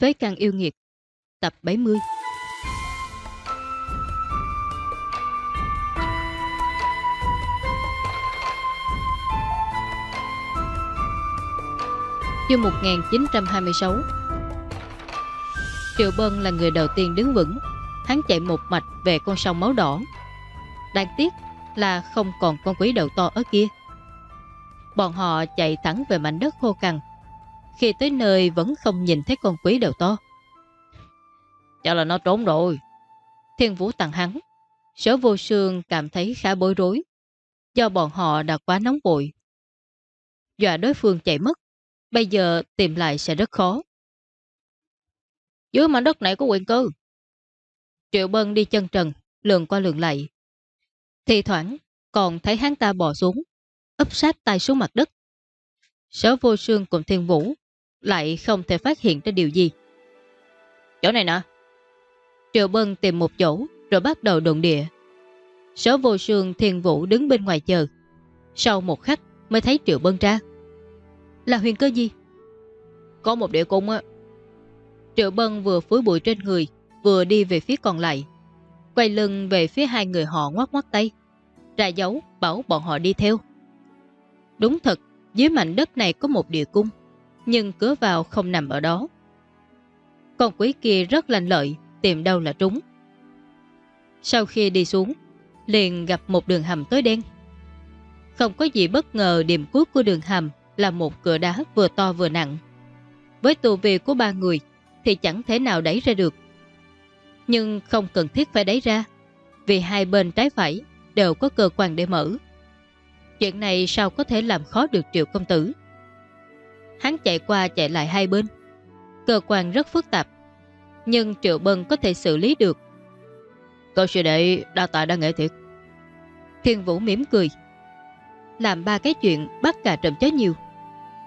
Phế căn yêu nghiệt Tập 70 Chương 1926 Triệu Bân là người đầu tiên đứng vững Hắn chạy một mạch về con sông máu đỏ. Đáng tiếc là không còn con quỷ đầu to ở kia. Bọn họ chạy thẳng về mảnh đất khô cằn khi tới nơi vẫn không nhìn thấy con quỷ đầu to. Chắc là nó trốn rồi. Thiên Vũ tặng hắn. Sở vô sương cảm thấy khá bối rối. Do bọn họ đã quá nóng vội. Dọa đối phương chạy mất. Bây giờ tìm lại sẽ rất khó. Dưới mảnh đất này có quyền cơ. Triệu Bân đi chân trần Lường qua lường lại. Thì thoảng còn thấy hắn ta bò xuống ấp sát tay xuống mặt đất. Sở vô sương cùng thiên vũ lại không thể phát hiện ra điều gì. Chỗ này nè. Triệu Bân tìm một chỗ rồi bắt đầu đồn địa. Sở vô sương thiên vũ đứng bên ngoài chờ. Sau một khắc mới thấy Triệu Bân ra. Là huyền cơ gì? Có một địa cung á. Triệu Bân vừa phối bụi trên người vừa đi về phía còn lại. Quay lưng về phía hai người họ ngoắt ngoắt tay. Ra dấu bảo bọn họ đi theo. Đúng thật, dưới mảnh đất này có một địa cung, nhưng cửa vào không nằm ở đó. Con quỷ kia rất lành lợi, tìm đâu là trúng. Sau khi đi xuống, liền gặp một đường hầm tối đen. Không có gì bất ngờ điểm cuối của đường hầm là một cửa đá vừa to vừa nặng. Với tù vi của ba người thì chẳng thể nào đẩy ra được. Nhưng không cần thiết phải đẩy ra, vì hai bên trái phải đều có cơ quan để mở. Chuyện này sao có thể làm khó được triệu công tử Hắn chạy qua chạy lại hai bên. Cơ quan rất phức tạp Nhưng triệu bân có thể xử lý được. Cậu sư đệ đa tạ đa nghệ thiệt. Thiên vũ mỉm cười. Làm ba cái chuyện bắt cả trầm chó nhiều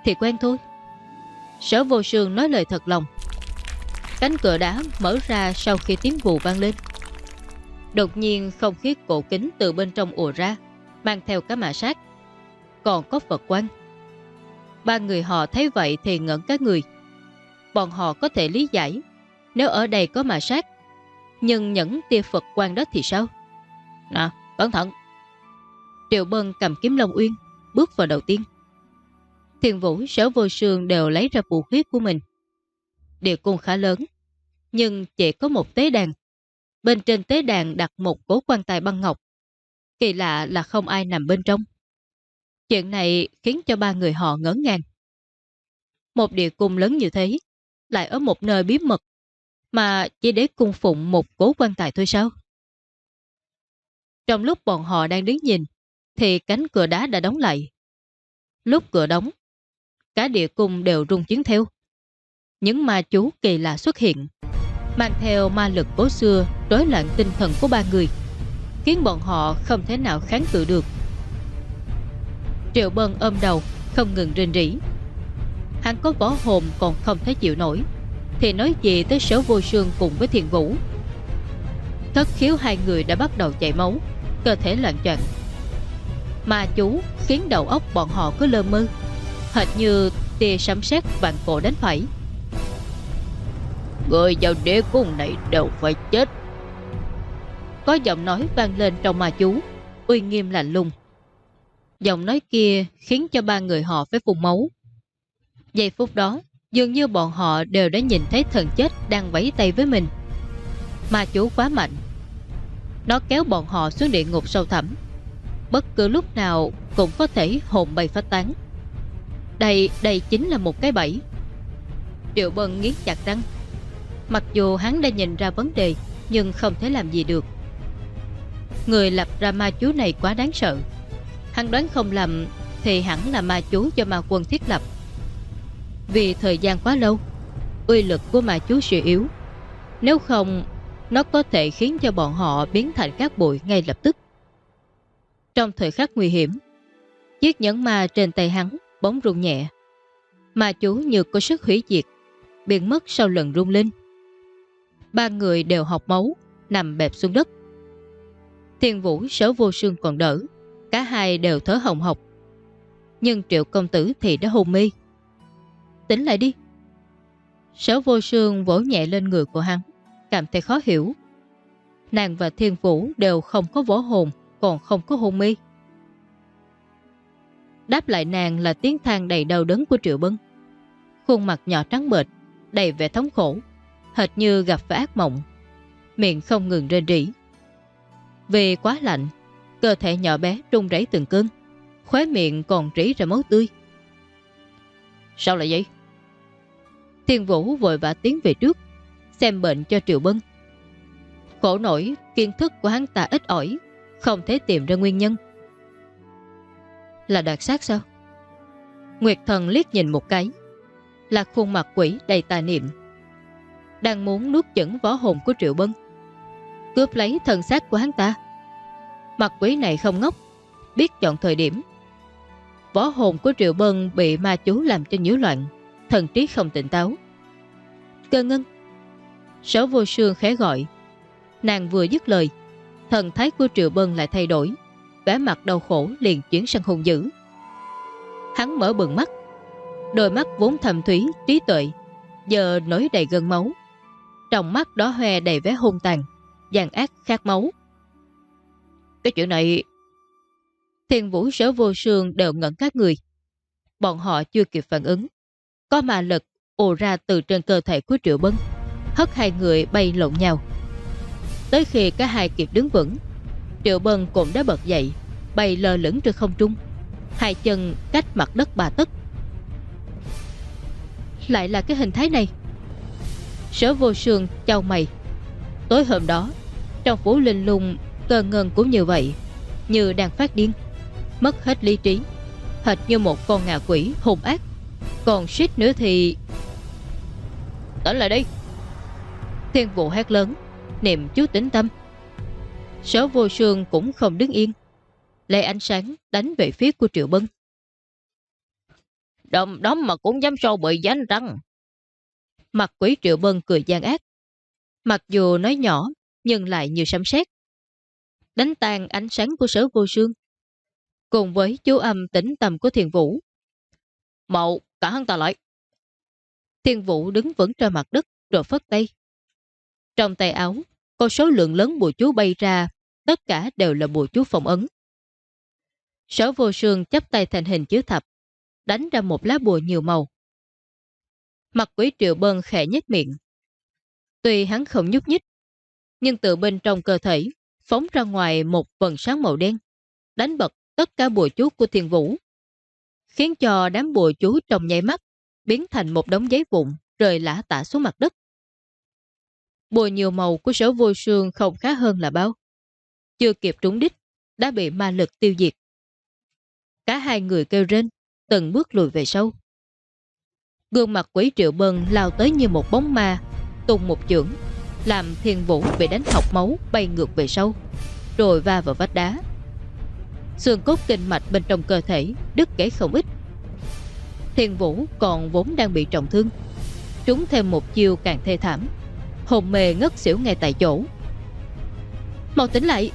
Thì quen thôi. Sở vô sương nói lời thật lòng. Cánh cửa đá mở ra sau khi tiếng vù vang lên. Đột nhiên không khí cổ kính từ bên trong ùa ra mang theo cả mã sát. Còn có Phật quan. Ba người họ thấy vậy thì ngẩn các người. Bọn họ có thể lý giải nếu ở đây có mà sát. Nhưng những tia Phật quan đó thì sao? Nè, cẩn thận. Triệu Bân cầm kiếm Long Uyên, bước vào đầu tiên. Thiền Vũ, Sở Vô Sương đều lấy ra vũ khí của mình. Địa cung khá lớn, nhưng chỉ có một tế đàn. Bên trên tế đàn đặt một cố quan tài băng ngọc Kỳ lạ là không ai nằm bên trong. Chuyện này khiến cho ba người họ ngỡ ngàng. Một địa cung lớn như thế, lại ở một nơi bí mật, mà chỉ để cung phụng một cố quan tài thôi sao? Trong lúc bọn họ đang đứng nhìn, thì cánh cửa đá đã đóng lại. Lúc cửa đóng, cả địa cung đều rung chiến theo. Những ma chú kỳ lạ xuất hiện, mang theo ma lực cố xưa rối loạn tinh thần của ba người khiến bọn họ không thể nào kháng cự được. Triệu Bân ôm đầu, không ngừng rên rỉ. Hắn có võ hồn còn không thể chịu nổi, thì nói gì tới số vô sương cùng với thiền vũ. Thất khiếu hai người đã bắt đầu chảy máu, cơ thể loạn choạng. Mà chú khiến đầu óc bọn họ cứ lơ mơ, hệt như tia sấm sét vạn cổ đánh phải. Người vào đế cung này đều phải chết có giọng nói vang lên trong ma chú Uy nghiêm lạnh lùng Giọng nói kia khiến cho ba người họ phải phùng máu. Giây phút đó Dường như bọn họ đều đã nhìn thấy thần chết Đang vẫy tay với mình. Ma chú quá mạnh. Nó kéo bọn họ xuống địa ngục sâu thẳm. Bất cứ lúc nào Cũng có thể hồn bay phát tán. Đây, đây chính là một cái bẫy. Triệu Bân nghiến chặt răng. Mặc dù hắn đã nhìn ra vấn đề Nhưng không thể làm gì được. Người lập ra ma chú này quá đáng sợ. Hắn đoán không lầm, Thì hẳn là ma chú cho ma quân thiết lập. Vì thời gian quá lâu, Uy lực của ma chú suy yếu. Nếu không, Nó có thể khiến cho bọn họ biến thành các bụi ngay lập tức. Trong thời khắc nguy hiểm, Chiếc nhẫn ma trên tay hắn Bóng rung nhẹ. Ma chú như có sức hủy diệt, Biến mất sau lần rung lên. Ba người đều học máu, Nằm bẹp xuống đất. Thiên Vũ sở vô sương còn đỡ. Cả hai đều thở hồng học Nhưng triệu công tử thì đã hôn mê Tỉnh lại đi Sở vô sương vỗ nhẹ lên người của hắn, cảm thấy khó hiểu. Nàng và thiên vũ đều không có võ hồn, còn không có hôn mê. Đáp lại nàng là tiếng than đầy đau đớn của Triệu Bân. Khuôn mặt nhỏ trắng bệch, đầy vẻ thống khổ, hệt như gặp phải ác mộng. Miệng không ngừng rên rỉ. Vì quá lạnh, cơ thể nhỏ bé rung rẩy từng cơn, khóe miệng còn rỉ ra máu tươi. Sao lại vậy? Thiên Vũ vội vã tiến về trước, xem bệnh cho Triệu Bân. Khổ nổi, kiến thức của hắn ta ít ỏi, không thể tìm ra nguyên nhân. Là đoạt sát sao? Nguyệt thần liếc nhìn một cái, là khuôn mặt quỷ đầy tà niệm. Đang muốn nuốt chửng võ hồn của Triệu Bân, cướp lấy thần xác của hắn ta. Mặt quỷ này không ngốc, biết chọn thời điểm. Võ hồn của Triệu Bân bị ma chú làm cho nhiễu loạn, thần trí không tỉnh táo. Cơ ngân. Sở vô sương khẽ gọi. Nàng vừa dứt lời, thần thái của Triệu Bân lại thay đổi, vẻ mặt đau khổ liền chuyển sang hùng dữ. Hắn mở bừng mắt, đôi mắt vốn thầm thúy, trí tuệ, giờ nổi đầy gân máu. Trong mắt đó hoe đầy vẻ hung tàn, Giàn ác khát máu. Cái chuyện này... Thiên vũ sở vô sương đều ngẩn các người. Bọn họ chưa kịp phản ứng. Có ma lực ồ ra từ trên cơ thể của Triệu Bân, hất hai người bay lộn nhau. Tới khi cả hai kịp đứng vững, Triệu Bân cũng đã bật dậy, bay lơ lửng trên không trung, hai chân cách mặt đất bà tấc. Lại là cái hình thái này. Sở vô sương trao mày. Tối hôm đó, trong phủ linh lung, cơ ngân cũng như vậy, như đang phát điên, mất hết lý trí, hệt như một con ngạ quỷ hùng ác. Còn suýt nữa thì Tỉnh lại đi. Thiên vụ hét lớn Niệm chú tĩnh tâm. Sở vô sương cũng không đứng yên. Lê ánh sáng đánh về phía của Triệu Bân. Đầm đóm mà cũng dám so bị dán răng Mặt quỷ Triệu Bân cười gian ác. Mặc dù nói nhỏ Nhưng lại như sấm sét Đánh tan ánh sáng của sở vô sương Cùng với chú âm tĩnh tâm của thiền vũ Mậu cả hắn ta lại Thiên Vũ đứng vững trên mặt đất rồi phất tay. Trong tay áo, có số lượng lớn bùa chú bay ra, tất cả đều là bùa chú phòng ấn. Sở vô sương chấp tay thành hình chữ thập, đánh ra một lá bùa nhiều màu. Mặt quỷ triệu bơn khẽ nhếch miệng. Tuy hắn không nhúc nhích, nhưng từ bên trong cơ thể phóng ra ngoài một vần sáng màu đen, đánh bật tất cả bùa chú của thiên vũ, khiến cho đám bùa chú trong nháy mắt biến thành một đống giấy vụn rơi lã tả xuống mặt đất. Bùa nhiều màu của sở vô sương không khá hơn là bao. Chưa kịp trúng đích, đã bị ma lực tiêu diệt. Cả hai người kêu rên, từng bước lùi về sau. Gương mặt quỷ triệu bân lao tới như một bóng ma, tung một chưởng, làm thiên vũ bị đánh học máu bay ngược về sau, rồi va vào vách đá. Xương cốt kinh mạch bên trong cơ thể đứt gãy không ít, Thiên Vũ còn vốn đang bị trọng thương. Trúng thêm một chiêu càng thê thảm. Hồn mê ngất xỉu ngay tại chỗ. Mau tỉnh lại.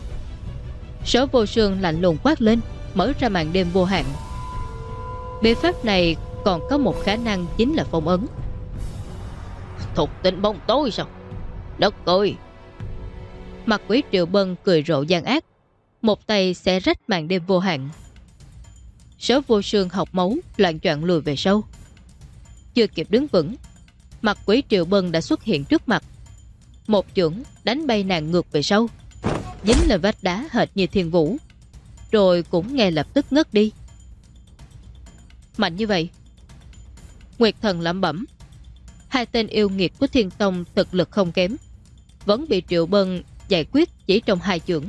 Sở vô sương lạnh lùng quát lên Mở ra màn đêm vô hạn. Biện pháp này còn có một khả năng chính là phong ấn. Thuộc tinh bóng tối sao? Đất ơi Mặt Quý triệu bân cười rộ gian ác, Một tay sẽ rách màn đêm vô hạn. Sở vô sương học máu Loạn choạng lùi về sâu Chưa kịp đứng vững, Mặt Quý triệu bân đã xuất hiện trước mặt. Một chưởng đánh bay nàng ngược về sau. Dính lên vách đá hệt như thiên vũ, Rồi cũng nghe lập tức ngất đi. Mạnh như vậy, Nguyệt thần lẩm bẩm, Hai tên yêu nghiệt của thiên tông thực lực không kém. Vẫn bị triệu bân giải quyết chỉ trong hai chưởng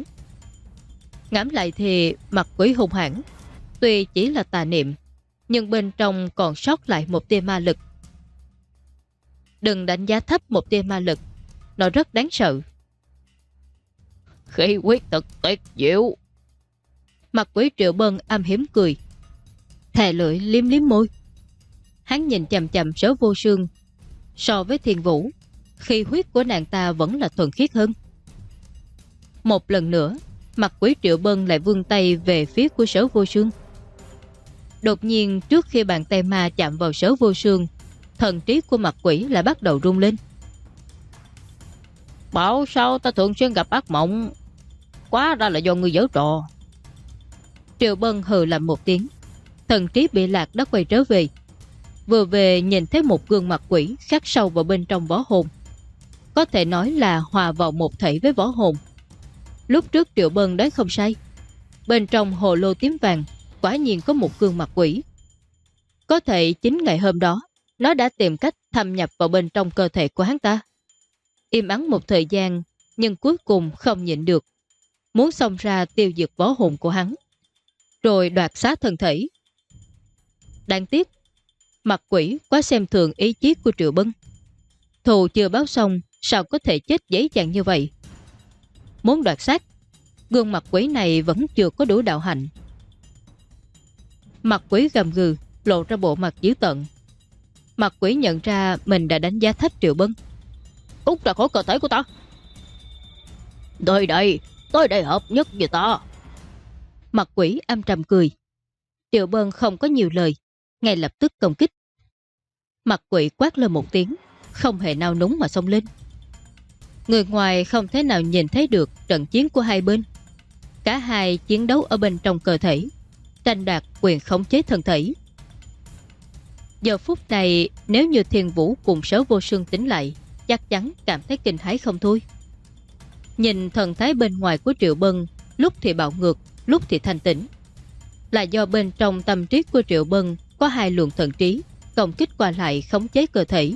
Ngắm lại thì mặt quỷ hung hãn Tuy chỉ là tà niệm, nhưng bên trong còn sót lại một tia ma lực. Đừng đánh giá thấp một tia ma lực, nó rất đáng sợ. Khi quyết thực tuyệt diệu. Mặt quỷ triệu bân âm hiếm cười. Thè lưỡi liếm liếm môi. Hắn nhìn chầm chầm sớ vô sương. So với thiền vũ, khi huyết của nàng ta vẫn là thuần khiết hơn. Một lần nữa, mặt quỷ triệu bân lại vươn tay về phía của sở vô sương. Đột nhiên trước khi bàn tay ma chạm vào sở vô sương, thần trí của mặt quỷ lại bắt đầu rung lên. Bảo sao ta thường xuyên gặp ác mộng Quá ra là do người giở trò Triệu Bân hừ làm một tiếng Thần trí bị lạc đã quay trở về Vừa về nhìn thấy một gương mặt quỷ Khắc sâu vào bên trong võ hồn có thể nói là hòa vào một thể với võ hồn. Lúc trước Triệu Bân đoán không sai. Bên trong hồ lô tím vàng, Quả nhiên có một gương mặt quỷ. Có thể chính ngày hôm đó, Nó đã tìm cách thâm nhập vào bên trong cơ thể của hắn ta. Im ắng một thời gian, Nhưng cuối cùng không nhịn được. Muốn xông ra tiêu diệt võ hồn của hắn. Rồi đoạt xá thân thể. Đáng tiếc, Mặt quỷ quá xem thường ý chí của Triệu Bân. Thù chưa báo xong Sao có thể chết dễ dàng như vậy? Muốn đoạt xác, Gương mặt quỷ này vẫn chưa có đủ đạo hạnh. Mặt quỷ gầm gừ, Lộ ra bộ mặt dữ tận Mặt quỷ nhận ra mình đã đánh giá thấp Triệu Bân. Út ra khỏi cơ thể của ta. Tôi đây tôi đây hợp nhất với ta. Mặt quỷ âm trầm cười. Triệu Bân không có nhiều lời, Ngay lập tức công kích. Mặt quỷ quát lên một tiếng, Không hề nao núng mà xông lên. Người ngoài không thể nào nhìn thấy được trận chiến của hai bên. Cả hai chiến đấu ở bên trong cơ thể, tranh đoạt quyền khống chế thân thể. Giờ phút này, nếu như thiền vũ cùng sớ vô sương tính lại, chắc chắn cảm thấy kinh hái không thôi. Nhìn thần thái bên ngoài của Triệu Bân, lúc thì bạo ngược, lúc thì thanh tĩnh. Là do bên trong tâm trí của Triệu Bân có hai luồng thần trí, công kích qua lại khống chế cơ thể.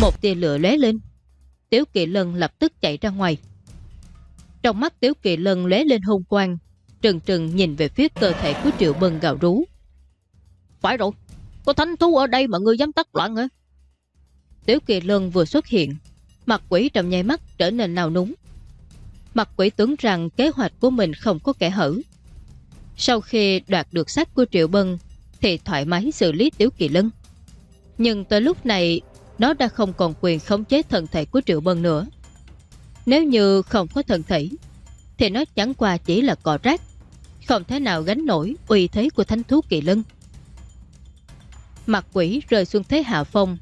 Một tia lửa lóe lên, Tiếu Kỳ Lân lập tức chạy ra ngoài. Trong mắt Tiếu Kỳ Lân lóe lên hôn quang, trừng trừng nhìn về phía cơ thể của Triệu Bân gào rú. Phải rồi, có thánh thú ở đây mà ngươi dám tắt loạn hả? Tiếu Kỳ Lân vừa xuất hiện, mặt quỷ trong nháy mắt trở nên nào núng. Mặt quỷ tưởng rằng kế hoạch của mình không có kẻ hở. Sau khi đoạt được xác của Triệu Bân thì thoải mái xử lý Tiếu Kỳ Lân. Nhưng tới lúc này nó đã không còn quyền khống chế thân thể của Triệu Bân nữa. Nếu như không có thân thể, thì nó chẳng qua chỉ là cỏ rác, không thể nào gánh nổi uy thế của thánh thú kỳ lân. Mặt quỷ rơi xuống thế hạ phong,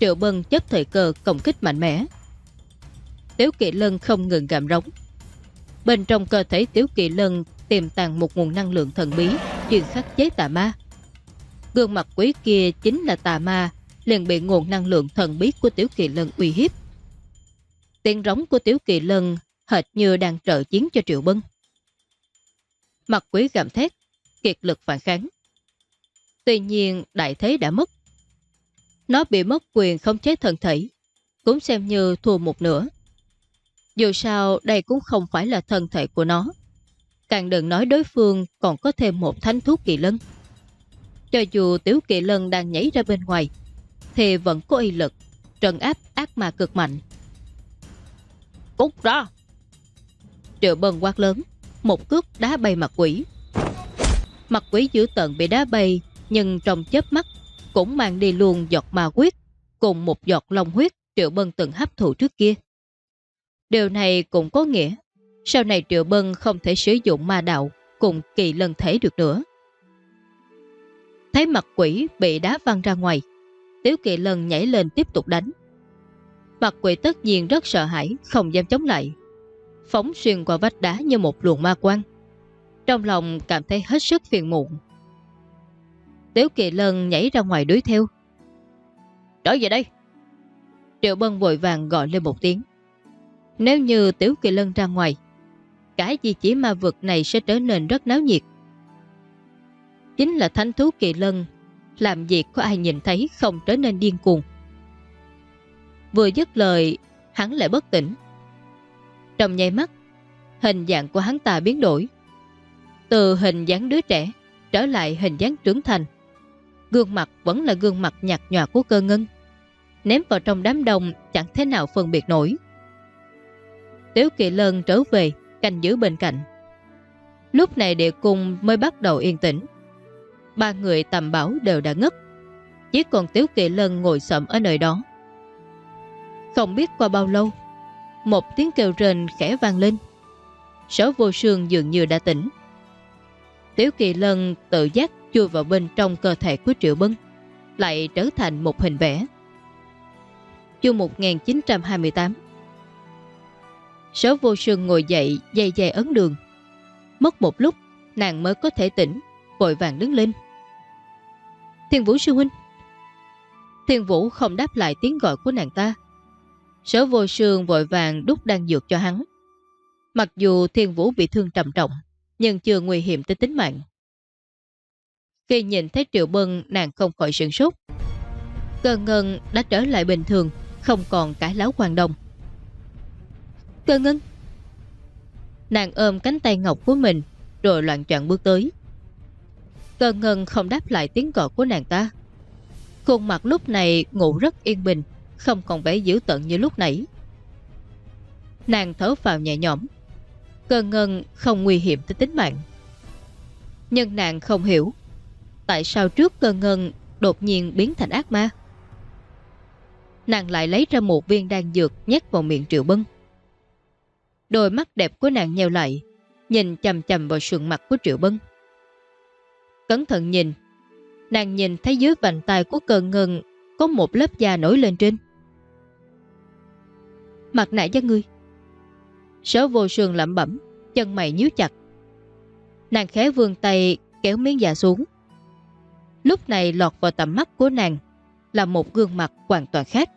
Triệu Bân chấp thời cơ công kích mạnh mẽ. Tiếu kỳ lân không ngừng gạm rống. Bên trong cơ thể Tiếu kỳ lân tiềm tàng một nguồn năng lượng thần bí chuyên khắc chế tà ma. Gương mặt quỷ kia chính là tà ma liền bị nguồn năng lượng thần bí của Tiểu Kỳ Lân uy hiếp. Tiếng rống của Tiểu Kỳ Lân hệt như đang trợ chiến cho Triệu Bân. Mặt quý gầm thét, kiệt lực phản kháng. Tuy nhiên đại thế đã mất. Nó bị mất quyền không chế thần thể, cũng xem như thua một nửa. Dù sao đây cũng không phải là thân thể của nó. Càng đừng nói đối phương còn có thêm một thánh thú kỳ lân. Cho dù tiểu kỳ lân đang nhảy ra bên ngoài, thì vẫn có y lực, trần áp ác ma cực mạnh. Cút ra! Triệu bần quát lớn, một cước đá bay mặt quỷ. Mặt quỷ dữ tận bị đá bay, nhưng trong chớp mắt cũng mang đi luôn giọt ma huyết cùng một giọt long huyết Triệu Bân từng hấp thụ trước kia. Điều này cũng có nghĩa sau này Triệu Bân không thể sử dụng ma đạo cùng kỳ lân thể được nữa. Thấy mặt quỷ bị đá văng ra ngoài, Tiếu Kỳ Lân nhảy lên tiếp tục đánh. Mặt quỷ tất nhiên rất sợ hãi, không dám chống lại. Phóng xuyên qua vách đá như một luồng ma quang. Trong lòng cảm thấy hết sức phiền muộn. Tiếu Kỳ Lân nhảy ra ngoài đuổi theo. Trở về đây! Triệu Bân vội vàng gọi lên một tiếng. Nếu như Tiếu Kỳ Lân ra ngoài, cả di chỉ ma vực này sẽ trở nên rất náo nhiệt. Chính là thánh thú Kỳ Lân làm việc có ai nhìn thấy không trở nên điên cuồng. Vừa dứt lời, hắn lại bất tỉnh. Trong nháy mắt, hình dạng của hắn ta biến đổi. Từ hình dáng đứa trẻ trở lại hình dáng trưởng thành. Gương mặt vẫn là gương mặt nhạt nhòa của cơ ngân. Ném vào trong đám đông chẳng thế nào phân biệt nổi. Tiếu Kỳ Lân trở về, canh giữ bên cạnh. Lúc này địa cung mới bắt đầu yên tĩnh ba người tầm bảo đều đã ngất. Chỉ còn Tiếu Kỳ Lân ngồi sậm ở nơi đó. Không biết qua bao lâu, một tiếng kêu rền khẽ vang lên. Sở vô sương dường như đã tỉnh. Tiếu Kỳ Lân tự giác chui vào bên trong cơ thể của Triệu Bân. lại trở thành một hình vẽ. Chương 1928 Sở vô sương ngồi dậy dây dây ấn đường. Mất một lúc, nàng mới có thể tỉnh, vội vàng đứng lên. Thiên Vũ sư huynh Thiên Vũ không đáp lại tiếng gọi của nàng ta. Sở vô sương vội vàng đút đan dược cho hắn. Mặc dù Thiên Vũ bị thương trầm trọng, nhưng chưa nguy hiểm tới tính mạng. Khi nhìn thấy Triệu Bân nàng không khỏi sửng sốt. Cơ ngân đã trở lại bình thường, không còn cãi láo quan đồng. Cơ ngân Nàng ôm cánh tay ngọc của mình Rồi loạn chọn bước tới Cơ ngân không đáp lại tiếng gọi của nàng ta. Khuôn mặt lúc này ngủ rất yên bình, Không còn vẻ dữ tận như lúc nãy. Nàng thở vào nhẹ nhõm. Cơ ngân không nguy hiểm tới tính mạng. Nhưng nàng không hiểu, Tại sao trước cơ ngân Đột nhiên biến thành ác ma? Nàng lại lấy ra một viên đan dược Nhét vào miệng triệu bân. Đôi mắt đẹp của nàng nheo lại, Nhìn chầm chầm vào sườn mặt của Triệu Bân. Cẩn thận nhìn. Nàng nhìn thấy dưới vành tay của cờ ngừng Có một lớp da nổi lên trên. Mặt nạ cho ngươi. Sở vô sườn lẩm bẩm Chân mày nhíu chặt. Nàng khẽ vươn tay kéo miếng da xuống. Lúc này lọt vào tầm mắt của nàng Là một gương mặt hoàn toàn khác.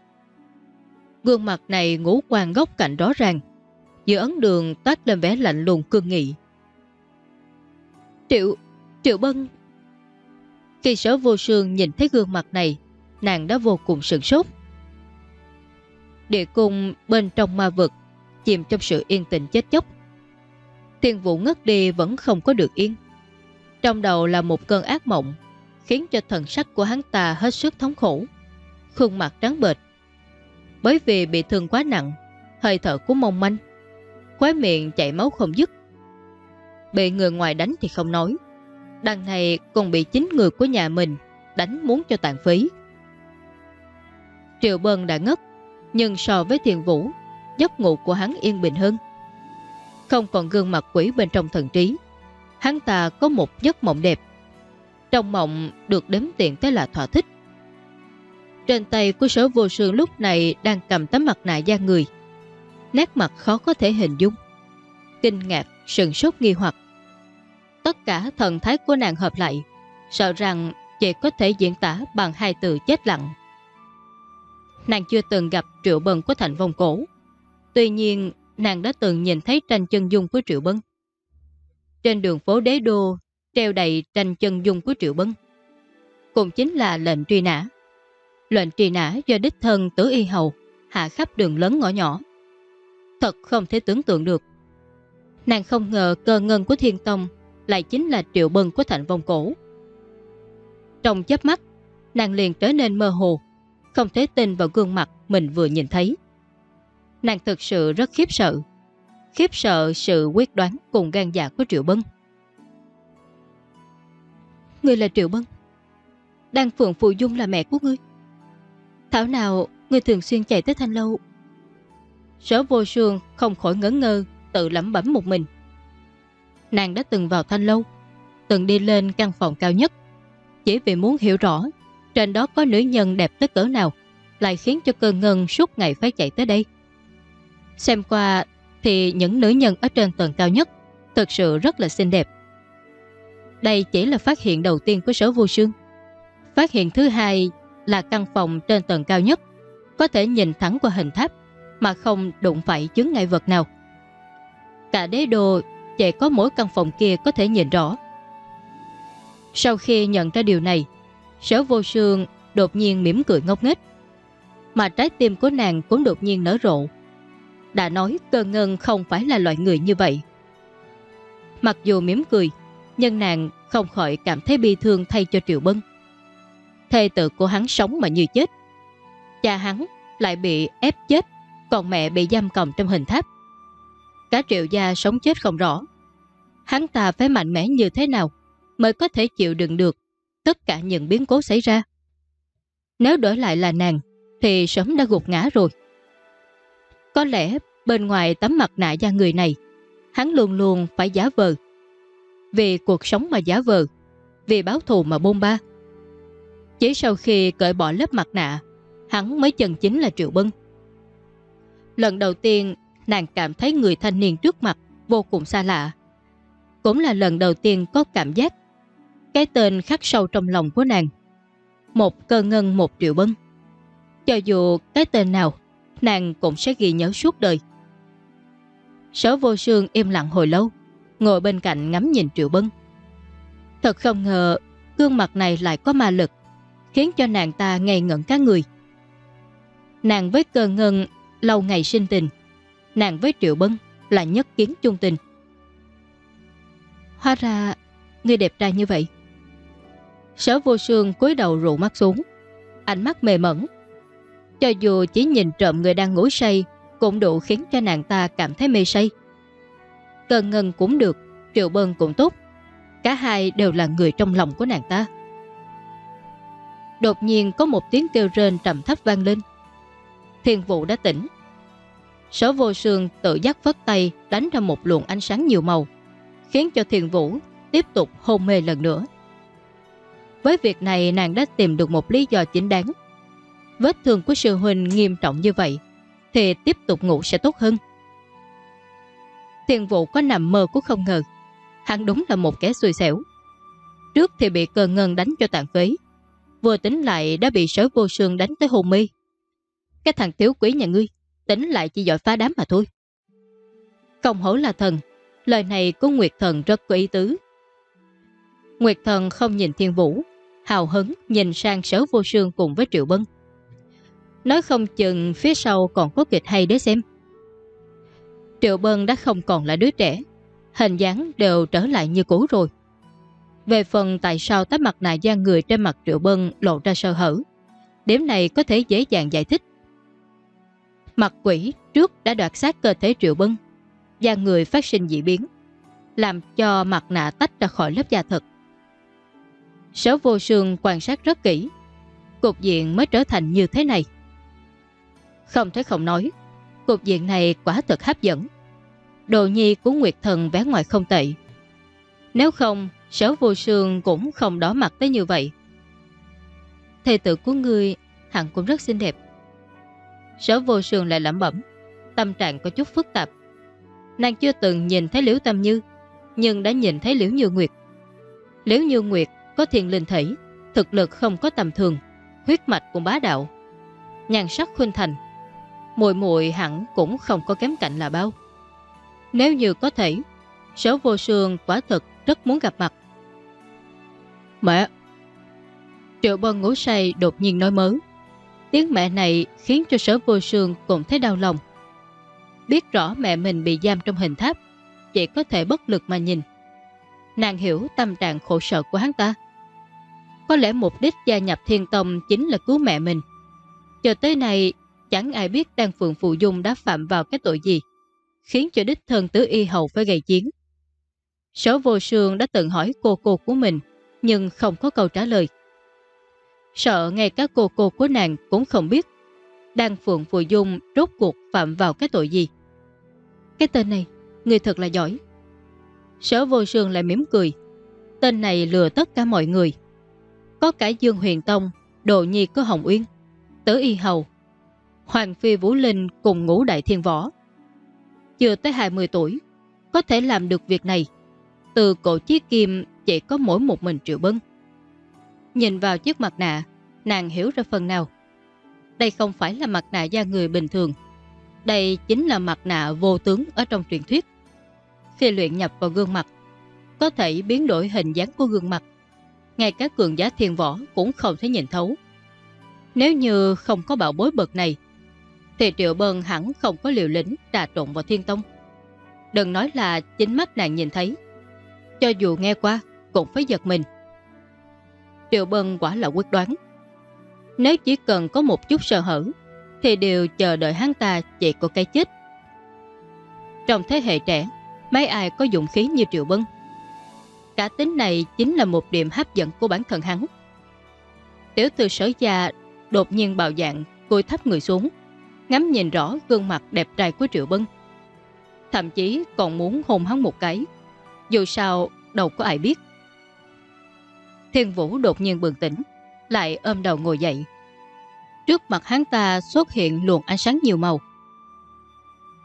Gương mặt này ngũ quan góc cạnh rõ ràng Giữa ấn đường toát lên vẻ lạnh lùng cương nghị. Triệu, Triệu Bân. Khi sở vô sương nhìn thấy gương mặt này, nàng đã vô cùng sửng sốt. Địa cung bên trong ma vực, chìm trong sự yên tĩnh chết chóc. Thiên vụ ngất đi vẫn không có được yên. Trong đầu là một cơn ác mộng, khiến cho thần sắc của hắn ta hết sức thống khổ. Khuôn mặt trắng bệch. Bởi vì bị thương quá nặng, hơi thở của mong manh, khóe miệng chảy máu không dứt. Bị người ngoài đánh thì không nói. Đằng này còn bị chính người của nhà mình đánh muốn cho tàn phí. Triệu Bân đã ngất, nhưng so với thiền vũ, giấc ngủ của hắn yên bình hơn. Không còn gương mặt quỷ bên trong thần trí. Hắn ta có một giấc mộng đẹp. Trong mộng được đếm tiền tới là thỏa thích. Trên tay của sở vô sương lúc này đang cầm tấm mặt nạ da người nét mặt khó có thể hình dung. Kinh ngạc, sừng sốt nghi hoặc. Tất cả thần thái của nàng hợp lại, sợ rằng chỉ có thể diễn tả bằng hai từ chết lặng. Nàng chưa từng gặp Triệu Bân của thành vòng cổ. Tuy nhiên, nàng đã từng nhìn thấy tranh chân dung của Triệu Bân. Trên đường phố Đế Đô, treo đầy tranh chân dung của Triệu Bân. cũng chính là lệnh truy nã. Lệnh truy nã do đích thân tứ y hầu hạ khắp đường lớn ngõ nhỏ. Thật không thể tưởng tượng được Nàng không ngờ cơ ngân của thiên tông lại chính là triệu bân của thành vong cổ. Trong chớp mắt, Nàng liền trở nên mơ hồ, Không thể tin vào gương mặt mình vừa nhìn thấy. Nàng thực sự rất khiếp sợ Khiếp sợ sự quyết đoán cùng gan dạ của Triệu Bân. Ngươi là Triệu Bân, Đang Phượng Phụ Dung là mẹ của ngươi. Thảo nào, Ngươi thường xuyên chạy tới Thanh Lâu. Sở vô sương không khỏi ngấn ngơ, Tự lẩm bẩm một mình. Nàng đã từng vào thanh lâu, Từng đi lên căn phòng cao nhất, Chỉ vì muốn hiểu rõ Trên đó có nữ nhân đẹp tới cỡ nào Lại khiến cho cơ ngân suốt ngày phải chạy tới đây. Xem qua Thì những nữ nhân ở trên tầng cao nhất Thực sự rất là xinh đẹp. Đây chỉ là phát hiện đầu tiên của sở vô sương. Phát hiện thứ hai Là căn phòng trên tầng cao nhất, Có thể nhìn thẳng qua hình tháp mà không đụng phải chứng ngại vật nào. Cả đế đô chỉ có mỗi căn phòng kia có thể nhìn rõ. Sau khi nhận ra điều này, sở vô sương đột nhiên mỉm cười ngốc nghếch. Mà trái tim của nàng cũng đột nhiên nở rộ. Đã nói cơ ngân không phải là loại người như vậy. Mặc dù mỉm cười, nhưng nàng không khỏi cảm thấy bi thương thay cho Triệu Bân. Thê tự của hắn sống mà như chết. Cha hắn lại bị ép chết còn mẹ bị giam cầm trong hình tháp. Cả triệu gia sống chết không rõ. Hắn ta phải mạnh mẽ như thế nào mới có thể chịu đựng được tất cả những biến cố xảy ra. Nếu đổi lại là nàng thì sớm đã gục ngã rồi. Có lẽ bên ngoài tấm mặt nạ da người này hắn luôn luôn phải giả vờ. Vì cuộc sống mà giả vờ vì báo thù mà bôn ba. Chỉ sau khi cởi bỏ lớp mặt nạ, hắn mới chân chính là Triệu Bân. Lần đầu tiên, nàng cảm thấy người thanh niên trước mặt vô cùng xa lạ. Cũng là lần đầu tiên có cảm giác cái tên khắc sâu trong lòng của nàng. Một cơ ngân một triệu bân. Cho dù cái tên nào, nàng cũng sẽ ghi nhớ suốt đời. Sở vô sương im lặng hồi lâu, ngồi bên cạnh ngắm nhìn triệu bân. Thật không ngờ, gương mặt này lại có ma lực, khiến cho nàng ta ngây ngẩn cả người. Nàng với cơ ngân lâu ngày sinh tình, nàng với triệu bân là nhất kiến chung tình. Hóa ra, người đẹp trai như vậy. Sở vô sương cúi đầu rụ mắt xuống, ánh mắt mê mẫn. Cho dù chỉ nhìn trộm người đang ngủ say, cũng đủ khiến cho nàng ta cảm thấy mê say. Cần ngân cũng được, triệu bơn cũng tốt. Cả hai đều là người trong lòng của nàng ta. Đột nhiên có một tiếng kêu rên trầm thấp vang lên. Thiên vụ đã tỉnh. Sở vô sương tự giác vất tay đánh ra một luồng ánh sáng nhiều màu, khiến cho thiền vũ tiếp tục hôn mê lần nữa. Với việc này nàng đã tìm được một lý do chính đáng. Vết thương của sư huynh nghiêm trọng như vậy, thì tiếp tục ngủ sẽ tốt hơn. Thiền vũ có nằm mơ cũng không ngờ, hắn đúng là một kẻ xui xẻo. Trước thì bị cờ ngân đánh cho tàn phế, vừa tính lại đã bị sở vô sương đánh tới hồn mê. Cái thằng thiếu quý nhà ngươi, tính lại chỉ giỏi phá đám mà thôi. Không hổ là thần, lời này của Nguyệt Thần rất có ý tứ. Nguyệt Thần không nhìn Thiên Vũ, hào hứng nhìn sang sở vô sương cùng với Triệu Bân. Nói không chừng phía sau còn có kịch hay để xem. Triệu Bân đã không còn là đứa trẻ, hình dáng đều trở lại như cũ rồi. Về phần tại sao tấm mặt nạ da người trên mặt Triệu Bân lộ ra sơ hở, điểm này có thể dễ dàng giải thích. Mặt quỷ trước đã đoạt sát cơ thể Triệu Bân, da người phát sinh dị biến, làm cho mặt nạ tách ra khỏi lớp da thật. Sở vô sương quan sát rất kỹ, cục diện mới trở thành như thế này. Không thấy không nói, cục diện này quả thật hấp dẫn. Đồ nhi của Nguyệt Thần vé ngoài không tệ. Nếu không, sở vô sương cũng không đỏ mặt tới như vậy. Thầy tử của ngươi hẳn cũng rất xinh đẹp. Sở vô sương lại lẩm bẩm, tâm trạng có chút phức tạp. Nàng chưa từng nhìn thấy Liễu Tâm Như, nhưng đã nhìn thấy Liễu Như Nguyệt. Liễu Như Nguyệt có thiền linh thể, thực lực không có tầm thường, huyết mạch cũng bá đạo. Nhàn sắc khuyên thành, muội muội hẳn cũng không có kém cạnh là bao. Nếu như có thể, sở vô sương quả thực rất muốn gặp mặt. Mẹ! Triệu bân ngủ say đột nhiên nói mớ. Tiếng mẹ này khiến cho sở vô sương cũng thấy đau lòng. Biết rõ mẹ mình bị giam trong hình tháp, chỉ có thể bất lực mà nhìn. Nàng hiểu tâm trạng khổ sở của hắn ta. Có lẽ mục đích gia nhập thiên tông chính là cứu mẹ mình. Cho tới nay, chẳng ai biết Đan Phượng Phụ Dung đã phạm vào cái tội gì, khiến cho đích thân tứ y hầu phải gây chiến. Sở vô sương đã từng hỏi cô cô của mình, nhưng không có câu trả lời. Sợ ngay cả cô cô của nàng cũng không biết Đan Phượng Phụ Dung rốt cuộc phạm vào cái tội gì. Cái tên này, người thật là giỏi. Sở vô sương lại mỉm cười. Tên này lừa tất cả mọi người. Có cả Dương Huyền Tông, Đồ Nhi có Hồng Uyên, Tử Y Hầu, Hoàng Phi Vũ Linh cùng ngũ đại thiên võ. Chưa tới 20 tuổi, có thể làm được việc này. Từ cổ chiếc kim chỉ có mỗi một mình triệu bân. Nhìn vào chiếc mặt nạ, nàng hiểu ra phần nào. Đây không phải là mặt nạ da người bình thường. Đây chính là mặt nạ vô tướng ở trong truyền thuyết. Khi luyện nhập vào gương mặt, có thể biến đổi hình dáng của gương mặt. Ngay cả cường giá thiên võ cũng không thể nhìn thấu. Nếu như không có bảo bối bậc này, thì Triệu Bân hẳn không có liều lĩnh trà trộn vào thiên tông. Đừng nói là chính mắt nàng nhìn thấy. Cho dù nghe qua, cũng phải giật mình. Triệu Bân quả là quyết đoán. Nếu chỉ cần có một chút sơ hở, thì đều chờ đợi hắn ta chỉ có cái chết. Trong thế hệ trẻ, mấy ai có dụng khí như Triệu Bân. Cả tính này chính là một điểm hấp dẫn của bản thân hắn. Tiểu thư sở gia đột nhiên bạo dạng, côi thấp người xuống, ngắm nhìn rõ gương mặt đẹp trai của Triệu Bân. Thậm chí còn muốn hôn hắn một cái. Dù sao, đâu có ai biết. Thiên Vũ đột nhiên bừng tỉnh, lại ôm đầu ngồi dậy. Trước mặt hắn ta xuất hiện luồng ánh sáng nhiều màu.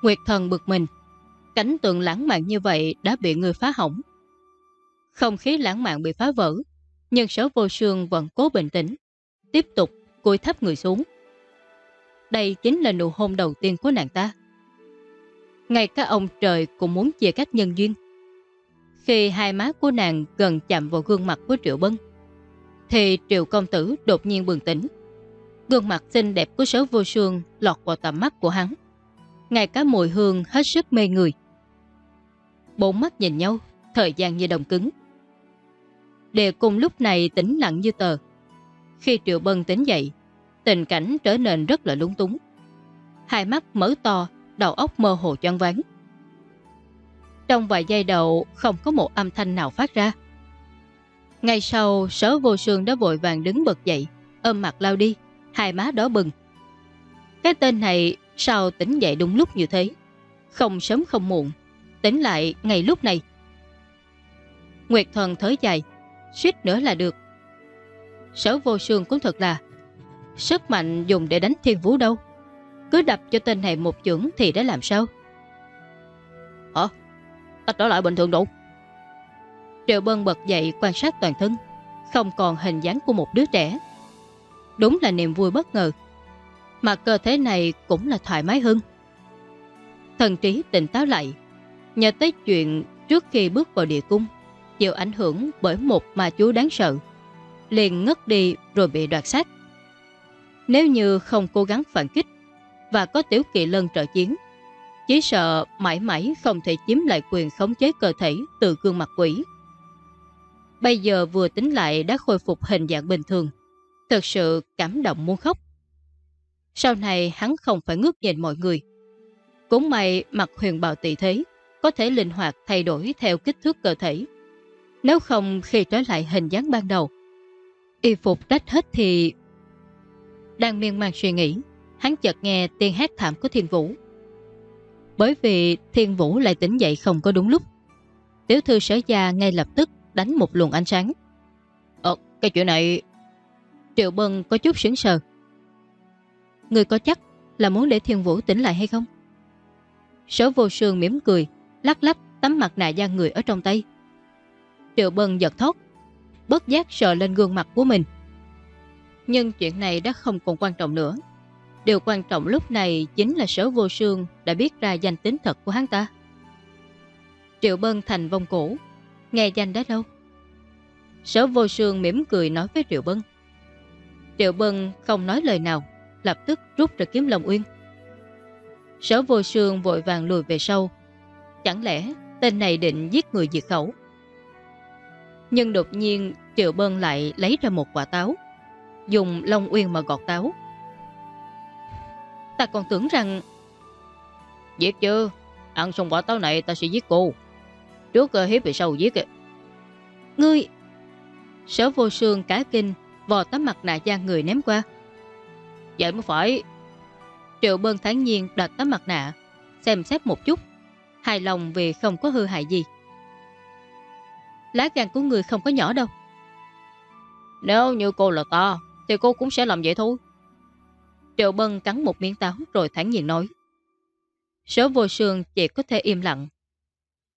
Nguyệt thần bực mình, cảnh tượng lãng mạn như vậy đã bị người phá hỏng. Không khí lãng mạn bị phá vỡ, nhưng sở vô sương vẫn cố bình tĩnh, tiếp tục cúi thấp người xuống. Đây chính là nụ hôn đầu tiên của nàng ta. Ngay cả ông trời cũng muốn chia cách nhân duyên. Khi hai má của nàng gần chạm vào gương mặt của Triệu Bân, thì Triệu Công Tử đột nhiên bừng tỉnh. Gương mặt xinh đẹp của sở vô sương lọt vào tầm mắt của hắn. Ngay cả mùi hương hết sức mê người. Bốn mắt nhìn nhau, thời gian như đồng cứng. Đề cùng lúc này tĩnh lặng như tờ. Khi Triệu Bân tỉnh dậy, tình cảnh trở nên rất là lúng túng. Hai mắt mở to, đầu óc mơ hồ choáng váng. Trong vài giây đầu không có một âm thanh nào phát ra. Ngay sau, sở vô sương đã vội vàng đứng bật dậy, ôm mặt lao đi, hai má đỏ bừng. Cái tên này sao tỉnh dậy đúng lúc như thế? Không sớm không muộn, tỉnh lại ngay lúc này. Nguyệt thần thở dài, suýt nữa là được. Sở vô sương cũng thật là Sức mạnh dùng để đánh thiên vũ đâu Cứ đập cho tên này một chưởng Thì đã làm sao Hả Ta trở lại bình thường đủ Triệu Bân bật dậy quan sát toàn thân Không còn hình dáng của một đứa trẻ Đúng là niềm vui bất ngờ Mà cơ thể này cũng là thoải mái hơn Thần trí tỉnh táo lại Nhớ tới chuyện trước khi bước vào địa cung chịu ảnh hưởng bởi một ma chú đáng sợ liền ngất đi rồi bị đoạt sát. Nếu như không cố gắng phản kích và có tiểu kỳ lân trợ chiến, chỉ sợ mãi mãi không thể chiếm lại quyền khống chế cơ thể từ gương mặt quỷ. Bây giờ vừa tính lại đã khôi phục hình dạng bình thường, thật sự cảm động muốn khóc. Sau này hắn không phải ngước nhìn mọi người. Cũng may mặt huyền bào tỷ thế, có thể linh hoạt thay đổi theo kích thước cơ thể. Nếu không khi trở lại hình dáng ban đầu, y phục rách hết thì... Đang miên man suy nghĩ, hắn chợt nghe tiếng hát thảm của Thiên Vũ. Bởi vì Thiên Vũ lại tỉnh dậy không có đúng lúc. Tiểu thư sở gia ngay lập tức đánh một luồng ánh sáng. Ờ, cái chuyện này... Triệu Bân có chút sững sờ. Người có chắc là muốn để Thiên Vũ tỉnh lại hay không? Sở vô sương mỉm cười, lắc lắc tấm mặt nạ da người ở trong tay. Triệu Bân giật thót bất giác sờ lên gương mặt của mình. Nhưng chuyện này đã không còn quan trọng nữa. Điều quan trọng lúc này chính là sở vô sương đã biết ra danh tính thật của hắn ta. Triệu Bân thành vong cổ, nghe danh đã đâu. Sở vô sương mỉm cười nói với Triệu Bân. Triệu Bân không nói lời nào, lập tức rút ra kiếm Long Uyên. Sở vô sương vội vàng lùi về sau. Chẳng lẽ tên này định giết người diệt khẩu? Nhưng đột nhiên Triệu Bân lại lấy ra một quả táo Dùng Long Uyên mà gọt táo Ta còn tưởng rằng Giết chưa Ăn xong quả táo này ta sẽ giết cô Trước uh, hiếp về sau giết kìa Ngươi Sở vô sương cá kinh Vò tấm mặt nạ da người ném qua Vậy mới phải Triệu Bân tháng nhiên đặt tấm mặt nạ Xem xét một chút Hài lòng vì không có hư hại gì lá gan của người không có nhỏ đâu. Nếu như cô là ta, thì cô cũng sẽ làm vậy thôi. Triệu Bân cắn một miếng táo rồi thẳng nhiên nói. Sở vô sương chỉ có thể im lặng.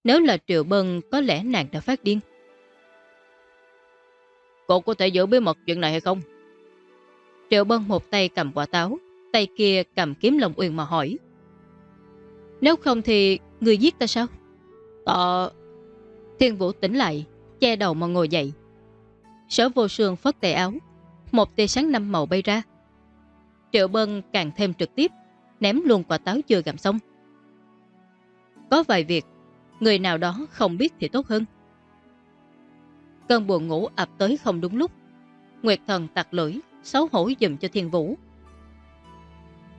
Nếu là Triệu Bân có lẽ nàng đã phát điên. Cô có thể giữ bí mật chuyện này hay không? Triệu Bân một tay cầm quả táo, tay kia cầm kiếm lòng uyên mà hỏi. Nếu không thì người giết ta sao? Ta... Thiên Vũ tỉnh lại, che đầu mà ngồi dậy. Sở vô sương phất tay áo, một tia sáng năm màu bay ra. Triệu Bân càng thêm trực tiếp, ném luôn quả táo chưa gặm xong. Có vài việc, người nào đó không biết thì tốt hơn. Cơn buồn ngủ ập tới không đúng lúc. Nguyệt thần tặc lưỡi, xấu hổ dùm cho thiên vũ.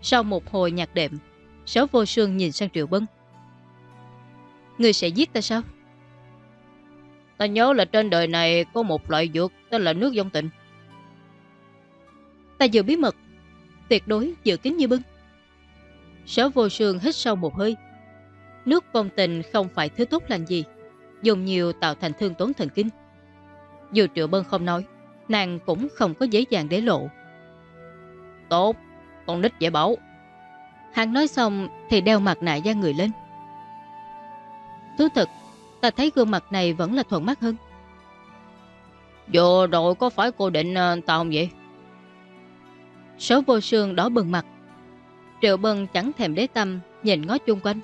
Sau một hồi nhạc đệm, Sở vô sương nhìn sang Triệu Bân. Người sẽ giết ta sao? Ta nhớ là trên đời này có một loại dược tên là nước dông tịnh. Ta vừa bí mật, tuyệt đối giữ kín như bưng. Sở vô sương hít sâu một hơi. Nước vong tình không phải thứ tốt lành gì, dùng nhiều tạo thành thương tốn thần kinh. Dù triệu bân không nói, Nàng cũng không có dễ dàng để lộ. Tốt, con nít dễ bảo. Hắn nói xong thì đeo mặt nạ da người lên. Thú thật ta thấy gương mặt này vẫn là thuận mắt hơn. Vừa rồi có phải cô định ờ, ta không vậy? Số vô sương đỏ bừng mặt. Triệu Bân chẳng thèm đế tâm nhìn ngó chung quanh,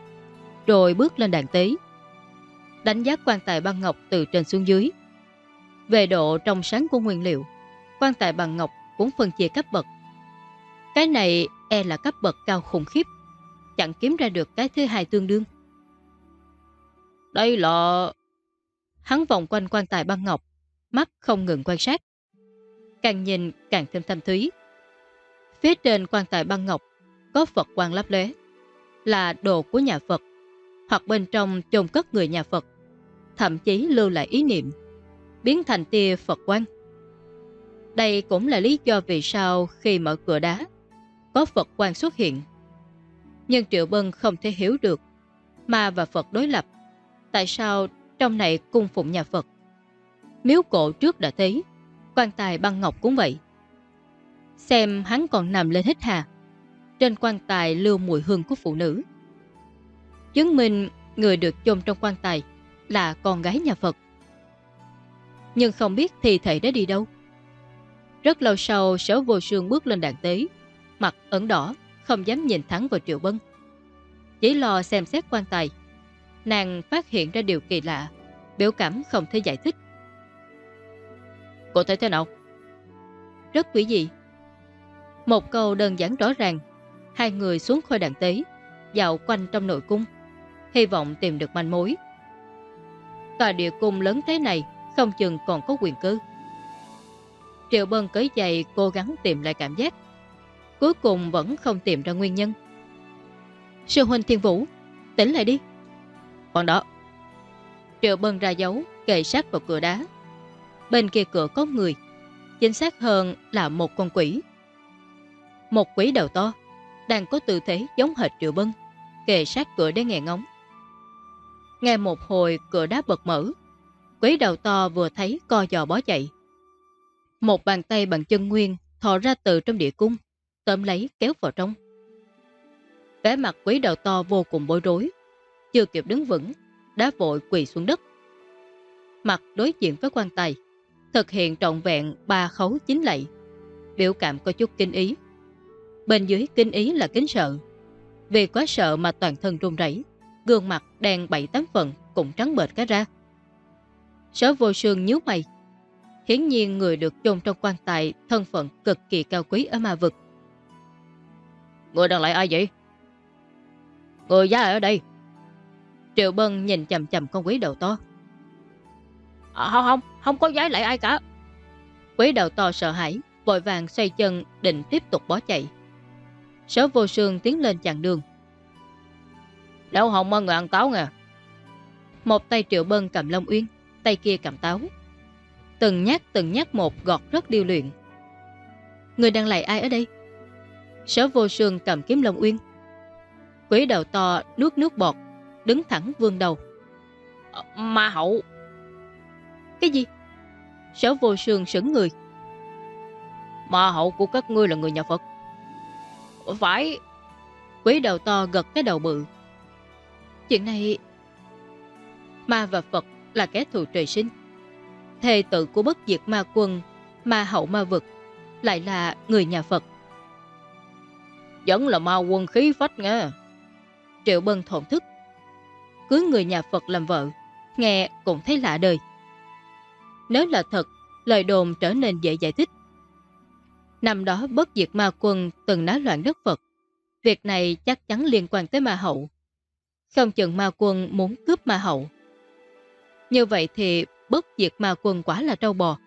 rồi bước lên đàn tế. Đánh giá quan tài băng ngọc từ trên xuống dưới. Về độ trong sáng của nguyên liệu, quan tài bằng ngọc cũng phân chia cấp bậc. Cái này e là cấp bậc cao khủng khiếp, chẳng kiếm ra được cái thứ hai tương đương. Đây là... Hắn vòng quanh quan tài băng ngọc, mắt không ngừng quan sát. Càng nhìn càng thêm thâm thúy. Phía trên quan tài băng ngọc có Phật quan lấp lóe, là đồ của nhà Phật, hoặc bên trong chôn cất người nhà Phật, thậm chí lưu lại ý niệm, biến thành tia Phật quang. Đây cũng là lý do vì sao khi mở cửa đá, có Phật quang xuất hiện. Nhưng Triệu Bân không thể hiểu được ma và Phật đối lập. Tại sao trong này cung phụng nhà Phật? Miếu cổ trước đã thấy, quan tài băng ngọc cũng vậy. Xem hắn còn nằm lên hết hà. Trên quan tài lưu mùi hương của phụ nữ. Chứng minh người được chôn trong quan tài là con gái nhà Phật. Nhưng không biết thi thể đã đi đâu. Rất lâu sau, sở vô sương bước lên đàn tế, mặt ẩn đỏ, không dám nhìn thẳng vào Triệu Bân. Chỉ lo xem xét quan tài. Nàng phát hiện ra điều kỳ lạ, biểu cảm không thể giải thích. Cô thấy thế nào? Rất quỷ dị. Một câu đơn giản rõ ràng, hai người xuống khỏi đàn tế, dạo quanh trong nội cung, hy vọng tìm được manh mối. Tòa địa cung lớn thế này không chừng còn có quyền cư. Triệu Bân cởi giày cố gắng tìm lại cảm giác. Cuối cùng vẫn không tìm ra nguyên nhân. Sư huynh Thiên Vũ, tỉnh lại đi. Còn đó. Triệu Bân ra dấu, kề sát vào cửa đá. Bên kia cửa có người. Chính xác hơn là một con quỷ. Một quỷ đầu to, đang có tư thế giống hệt Triệu Bân, kề sát cửa để nghe ngóng. Nghe một hồi cửa đá bật mở, quỷ đầu to vừa thấy co giò bó chạy. Một bàn tay bằng chân nguyên thò ra từ trong địa cung, tóm lấy kéo vào trong. Vẻ mặt quỷ đầu to vô cùng bối rối, chưa kịp đứng vững, đã vội quỳ xuống đất. Mặt đối diện với quan tài, thực hiện trọn vẹn ba khấu chính lạy, biểu cảm có chút kinh ý. Bên dưới kinh ý là kính sợ, vì quá sợ mà toàn thân run rẩy, gương mặt đen bảy tám phần cũng trắng bệt cái ra. Sở vô sương nhíu mày, Hiển nhiên người được chôn trong quan tài thân phận cực kỳ cao quý ở ma vực. Người đang lại ai vậy? Người giá ở đây. Triệu Bân nhìn chầm chầm con quý đầu to. À, không, không, không có giái lại ai cả. Quý đầu to sợ hãi, vội vàng xoay chân định tiếp tục bó chạy. Sở vô sương tiến lên chặn đường. Nếu không mơ người ăn táo nghe. Một tay Triệu Bân cầm Long Uyên, tay kia cầm táo. Từng nhát từng nhát một gọt rất điêu luyện. Người đang lại ai ở đây? Sở vô sương cầm kiếm Long Uyên. Quỷ đầu to nuốt nước bọt, đứng thẳng vương đầu. À, ma hậu! Cái gì? Sở vô sương sững người. Ma hậu của các ngươi là người nhà Phật. Phải. Quỷ đầu to gật cái đầu bự. Chuyện này... Ma và Phật là kẻ thù trời sinh. Thề tự của bất diệt ma quân, ma hậu ma vực, lại là người nhà Phật. Vẫn là ma quân khí phách nghe. Triệu Bân thổn thức. Cưới người nhà Phật làm vợ, nghe cũng thấy lạ đời. Nếu là thật, lời đồn trở nên dễ giải thích. Năm đó bất diệt ma quân từng náo loạn đất Phật. Việc này chắc chắn liên quan tới ma hậu. Không chừng ma quân muốn cướp ma hậu. Như vậy thì bất diệt ma quân quả là trâu bò.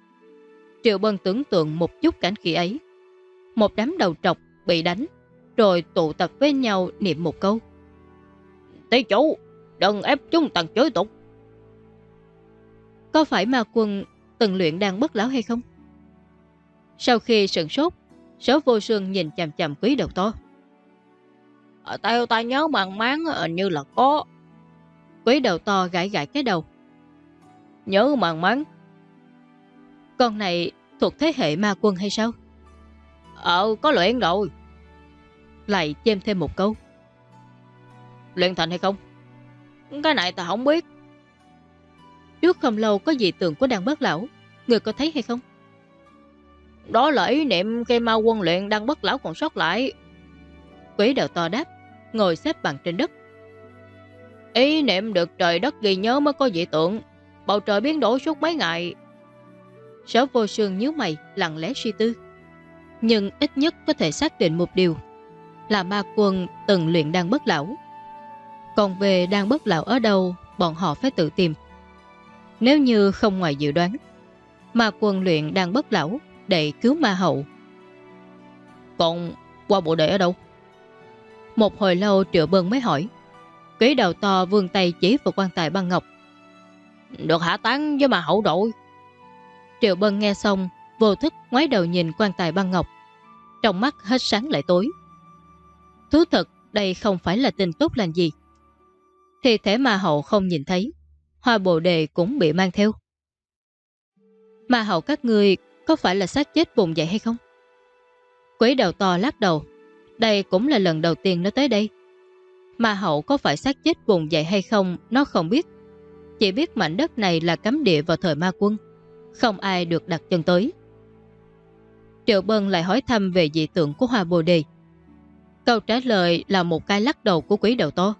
Triệu Bân tưởng tượng một chút cảnh khi ấy. Một đám đầu trọc bị đánh, rồi tụ tập với nhau niệm một câu. Tế chủ, đừng ép chúng tầng chối tục. Có phải ma quân từng luyện đang bất lão hay không? Sau khi sửng sốt, số vô sương nhìn chằm chằm quý đầu to. Ở tay ta nhớ màng máng như là có. Quý đầu to gãi gãi cái đầu nhớ màng máng. Con này Thuộc thế hệ ma quân hay sao? Ờ, có luyện rồi. Lại chêm thêm một câu. Luyện thành hay không? Cái này ta không biết. Trước không lâu có dị tượng của đàn bất lão. Người có thấy hay không? Đó là ý niệm cây ma quân luyện đang bất lão còn sót lại. Quỷ đầu to đáp, ngồi xếp bằng trên đất. Ý niệm được trời đất ghi nhớ mới có dị tượng. Bầu trời biến đổi suốt mấy ngày. Sở vô sương nhíu mày, lặng lẽ suy tư. Nhưng ít nhất có thể xác định một điều. Là ma quân từng luyện đang bất lão. Còn về đang bất lão ở đâu, bọn họ phải tự tìm. Nếu như không ngoài dự đoán, ma quân luyện đang bất lão để cứu ma hậu. Còn qua bộ đệ ở đâu? Một hồi lâu Triệu bơn mới hỏi. Quỷ đầu to vươn tay chỉ vào quan tài băng ngọc. Được hạ tán với mà hậu đội. Triệu Bân nghe xong, vô thức ngoái đầu nhìn quan tài băng ngọc. Trong mắt hết sáng lại tối. Thú thật, đây không phải là tin tốt lành gì. Thì thể ma hậu không nhìn thấy, hoa bồ đề cũng bị mang theo. Ma hậu các người có phải là xác chết vùng dậy hay không? Quấy đầu to lắc đầu. Đây cũng là lần đầu tiên nó tới đây. Ma hậu có phải xác chết vùng dậy hay không nó không biết. Chỉ biết mảnh đất này là cấm địa vào thời ma quân. Không ai được đặt chân tới. Triệu Bân lại hỏi thăm về dị tượng của Hoa Bồ Đề. Câu trả lời là một cái lắc đầu của quỷ đầu to.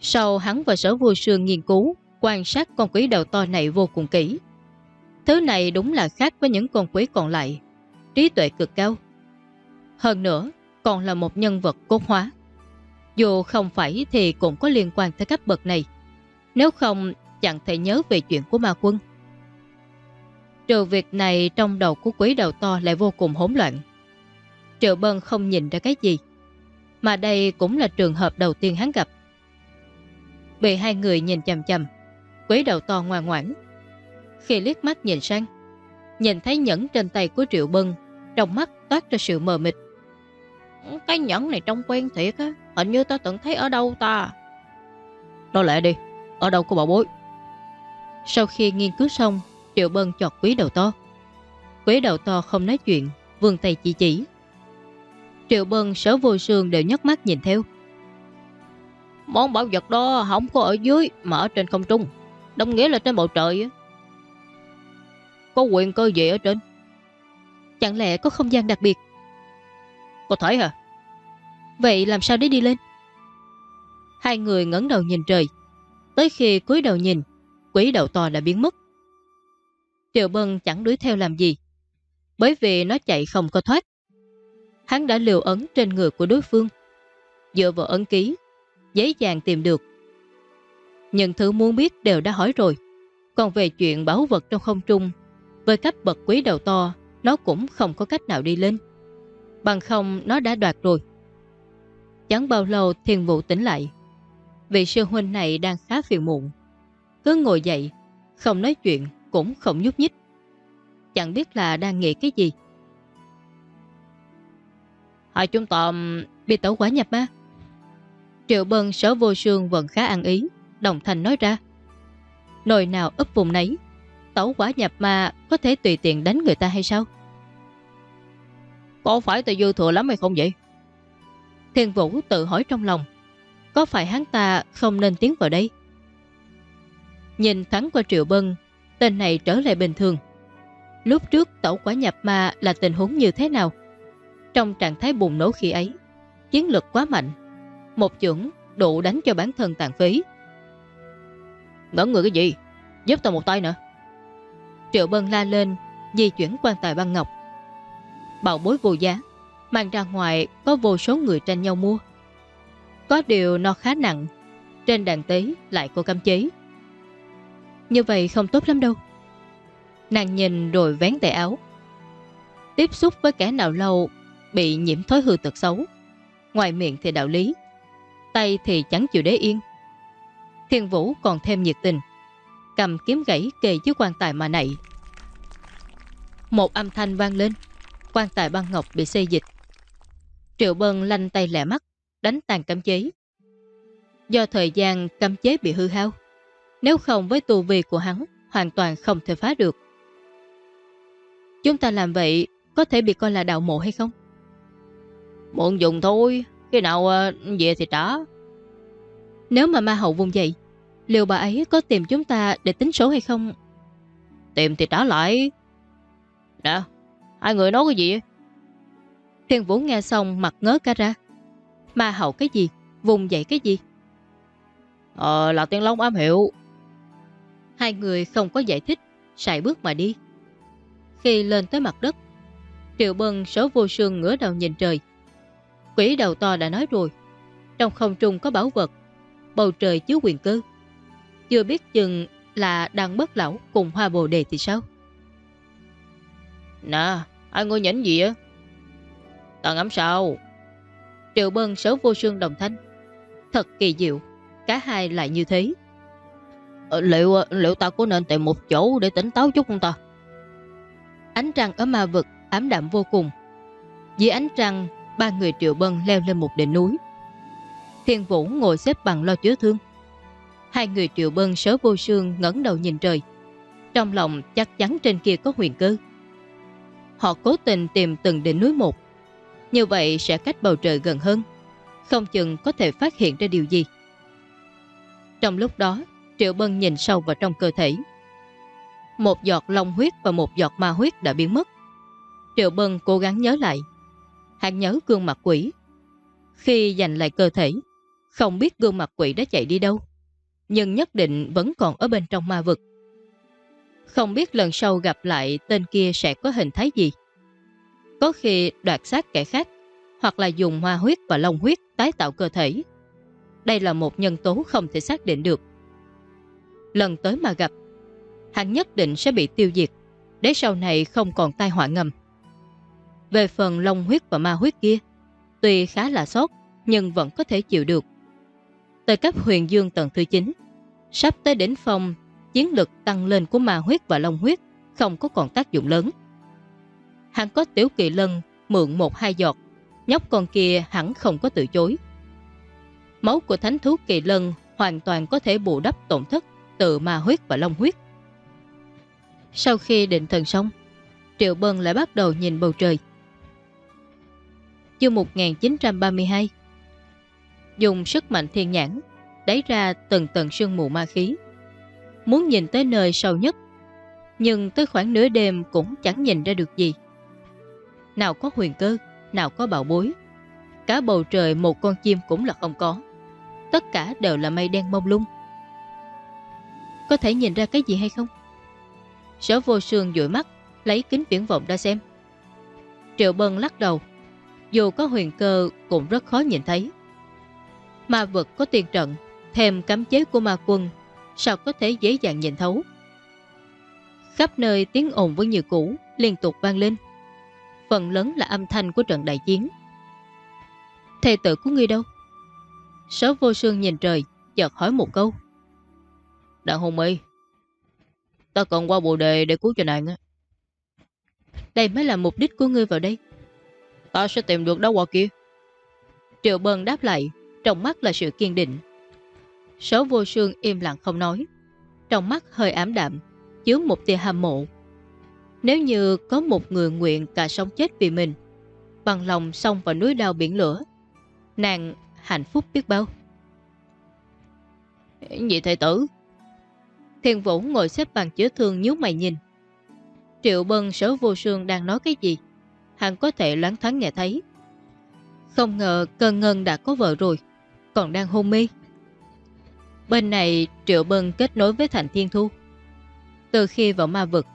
Sau hắn và sở vua sương nghiên cứu, quan sát con quỷ đầu to này vô cùng kỹ. Thứ này đúng là khác với những con quỷ còn lại. Trí tuệ cực cao. Hơn nữa, còn là một nhân vật cốt hóa. Dù không phải thì cũng có liên quan tới cấp bậc này. Nếu không, chẳng thể nhớ về chuyện của ma quân. Trừ việc này trong đầu của quỷ đầu to lại vô cùng hỗn loạn. Triệu Bân không nhìn ra cái gì. Mà đây cũng là trường hợp đầu tiên hắn gặp. Bị hai người nhìn chầm chầm, quỷ đầu to ngoan ngoãn. Khi liếc mắt nhìn sang, nhìn thấy nhẫn trên tay của Triệu Bân, trong mắt toát ra sự mờ mịt. Cái nhẫn này trông quen thiệt á, hình như ta từng thấy ở đâu ta. Đó lẽ đi, ở đâu có bảo bối. Sau khi nghiên cứu xong, Triệu Bân chọt quý đầu to. Quý đầu to không nói chuyện, vươn tay chỉ chỉ. Triệu Bân sở vô sương đều nhấc mắt nhìn theo. Món bảo vật đó không có ở dưới mà ở trên không trung. Đồng nghĩa là trên bầu trời á. Có quyền cơ gì ở trên? Chẳng lẽ có không gian đặc biệt? Có thể hả? Vậy làm sao để đi lên? Hai người ngấn đầu nhìn trời. Tới khi cúi đầu nhìn, quỷ đầu to đã biến mất. Triệu Bân chẳng đuổi theo làm gì. Bởi vì nó chạy không có thoát. Hắn đã liều ấn trên người của đối phương. Dựa vào ấn ký, dễ dàng tìm được. Những thứ muốn biết đều đã hỏi rồi. Còn về chuyện bảo vật trong không trung, với cấp bậc quý đầu to, nó cũng không có cách nào đi lên. Bằng không nó đã đoạt rồi. Chẳng bao lâu thiên vụ tỉnh lại. Vị sư huynh này đang khá phiền muộn. Cứ ngồi dậy, không nói chuyện, cũng không nhúc nhích. Chẳng biết là đang nghĩ cái gì. Hai chúng ta bị tẩu quả nhập ma. Triệu Bân sở vô sương vẫn khá ăn ý, đồng thành nói ra. Nồi nào ấp vùng nấy, tẩu quả nhập ma có thể tùy tiện đánh người ta hay sao? Có phải ta dư thừa lắm hay không vậy? Thiên Vũ tự hỏi trong lòng, có phải hắn ta không nên tiến vào đây? Nhìn thắng qua Triệu Bân, tên này trở lại bình thường. Lúc trước tẩu quả nhập ma là tình huống như thế nào? Trong trạng thái bùng nổ khi ấy, chiến lực quá mạnh, một chuẩn đủ đánh cho bản thân tàn phí. Ngỡ người cái gì? Giúp tao một tay nữa. Triệu Bân la lên, di chuyển quan tài băng ngọc. Bảo bối vô giá, mang ra ngoài có vô số người tranh nhau mua. Có điều nó khá nặng, trên đàn tế lại có cam chế. Như vậy không tốt lắm đâu. Nàng nhìn rồi vén tay áo. Tiếp xúc với kẻ nào lâu bị nhiễm thói hư tật xấu. Ngoài miệng thì đạo lý, tay thì chẳng chịu để yên. Thiên Vũ còn thêm nhiệt tình, cầm kiếm gãy kề dưới quan tài mà nảy. Một âm thanh vang lên, quan tài băng ngọc bị xây dịch. Triệu Bân lanh tay lẻ mắt, đánh tàn cấm chế. Do thời gian cấm chế bị hư hao, nếu không với tu vi của hắn, hoàn toàn không thể phá được. Chúng ta làm vậy có thể bị coi là đạo mộ hay không? Muộn dùng thôi, khi nào uh, về thì trả. Nếu mà ma hậu vùng dậy, liệu bà ấy có tìm chúng ta để tính số hay không? Tìm thì trả lại. Nè, hai người nói cái gì? Thiên Vũ nghe xong mặt ngớ cả ra. Ma hậu cái gì? Vùng dậy cái gì? Ờ, là tiên long ám hiệu. Hai người không có giải thích, sải bước mà đi. Khi lên tới mặt đất, Triệu Bân số vô sương ngửa đầu nhìn trời. Quỷ đầu to đã nói rồi, trong không trung có bảo vật, bầu trời chứa quyền cơ. Chưa biết chừng là đang bất lão cùng hoa bồ đề thì sao? Nè, ai ngồi nhẫn gì á? Ta ngắm sao? Triệu Bân số vô sương đồng thanh. Thật kỳ diệu, cả hai lại như thế. Ờ, liệu ờ, liệu ta có nên tìm một chỗ để tỉnh táo chút không ta? Ánh trăng ở ma vực ám đạm vô cùng. Dưới ánh trăng, ba người Triệu Bân leo lên một đỉnh núi. Thiên Vũ ngồi xếp bằng lo chứa thương. Hai người Triệu Bân sớ vô sương ngẩng đầu nhìn trời. Trong lòng chắc chắn trên kia có huyền cơ. Họ cố tình tìm từng đỉnh núi một. Như vậy sẽ cách bầu trời gần hơn. Không chừng có thể phát hiện ra điều gì. Trong lúc đó, Triệu Bân nhìn sâu vào trong cơ thể. Một giọt long huyết và một giọt ma huyết đã biến mất. Triệu Bân cố gắng nhớ lại. Hắn nhớ gương mặt quỷ. Khi giành lại cơ thể, không biết gương mặt quỷ đã chạy đi đâu. Nhưng nhất định vẫn còn ở bên trong ma vực. Không biết lần sau gặp lại tên kia sẽ có hình thái gì. Có khi đoạt xác kẻ khác, hoặc là dùng hoa huyết và long huyết tái tạo cơ thể. Đây là một nhân tố không thể xác định được. Lần tới mà gặp, hắn nhất định sẽ bị tiêu diệt, để sau này không còn tai họa ngầm. Về phần long huyết và ma huyết kia, tuy khá là sốt nhưng vẫn có thể chịu được. Tới cấp huyền dương tầng thứ 9, sắp tới đỉnh phong, chiến lực tăng lên của ma huyết và long huyết không có còn tác dụng lớn. Hắn có tiểu kỳ lân mượn một hai giọt, nhóc con kia hẳn không có từ chối. Máu của thánh thú kỳ lân hoàn toàn có thể bù đắp tổn thất từ ma huyết và long huyết. Sau khi định thần xong, Triệu Bân lại bắt đầu nhìn bầu trời. Chương 1932 Dùng sức mạnh thiên nhãn đáy ra từng tầng sương mù ma khí. Muốn nhìn tới nơi sâu nhất, nhưng tới khoảng nửa đêm cũng chẳng nhìn ra được gì. Nào có huyền cơ, nào có bảo bối. Cả bầu trời một con chim cũng là không có. Tất cả đều là mây đen mông lung. Có thể nhìn ra cái gì hay không? Sở vô sương dụi mắt, lấy kính viễn vọng ra xem. Triệu Bân lắc đầu. Dù có huyền cơ cũng rất khó nhìn thấy. Ma vực có tiền trận, thêm cấm chế của ma quân, sao có thể dễ dàng nhìn thấu. Khắp nơi tiếng ồn với như cũ liên tục vang lên. Phần lớn là âm thanh của trận đại chiến. Thề tử của ngươi đâu? Sở vô sương nhìn trời, chợt hỏi một câu. Đặng hùng mi, ta cần qua bộ đề để cứu cho nàng á. Đây mới là mục đích của ngươi vào đây. Ta sẽ tìm được đó qua kia. Triệu Bân đáp lại, trong mắt là sự kiên định. Sở vô sương im lặng không nói. Trong mắt hơi ám đạm, chứa một tia hàm mộ. Nếu như có một người nguyện cả sống chết vì mình, bằng lòng xông vào núi đao biển lửa, nàng hạnh phúc biết bao. nhị thầy tử? Thiên Vũ ngồi xếp bằng chữa thương nhíu mày nhìn. Triệu Bân sở vô sương đang nói cái gì? Hắn có thể loáng thoáng nghe thấy. Không ngờ cơn ngân đã có vợ rồi, còn đang hôn mê. Bên này Triệu Bân kết nối với Thành Thiên Thu. Từ khi vào ma vực,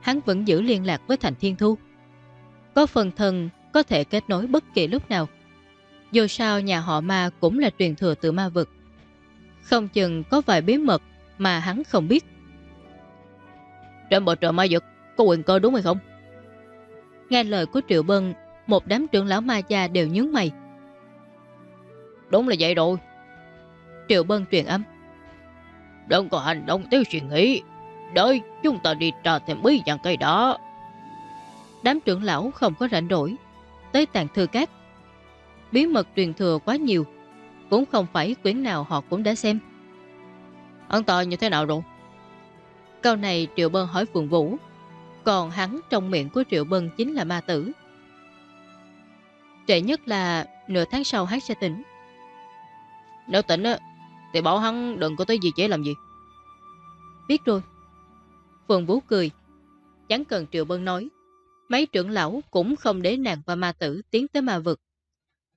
hắn vẫn giữ liên lạc với Thành Thiên Thu. Có phần thân có thể kết nối bất kỳ lúc nào. Dù sao nhà họ ma cũng là truyền thừa từ ma vực. Không chừng có vài bí mật mà hắn không biết. Trên bầu trời ma vực có quyền cơ đúng hay không? Nghe lời của Triệu Bân, một đám trưởng lão ma gia đều nhướng mày. Đúng là vậy rồi. Triệu Bân truyền âm. Đừng có hành động tiêu suy nghĩ. Đợi chúng ta đi tra thêm bí dạng cây đó. Đám trưởng lão không có rảnh rỗi. Tới tàn thư cát. Bí mật truyền thừa quá nhiều. Cũng không phải quyển nào họ cũng đã xem. Hắn ta như thế nào rồi? Câu này Triệu Bân hỏi Phượng Vũ. Còn hắn trong miệng của Triệu Bân chính là ma tử. Trễ nhất là nửa tháng sau hắn sẽ tỉnh. Nếu tỉnh á, thì bảo hắn đừng có tới gì chế làm gì. Biết rồi. Phượng Vũ cười. Chẳng cần Triệu Bân nói. Mấy trưởng lão cũng không để nàng và ma tử tiến tới ma vực.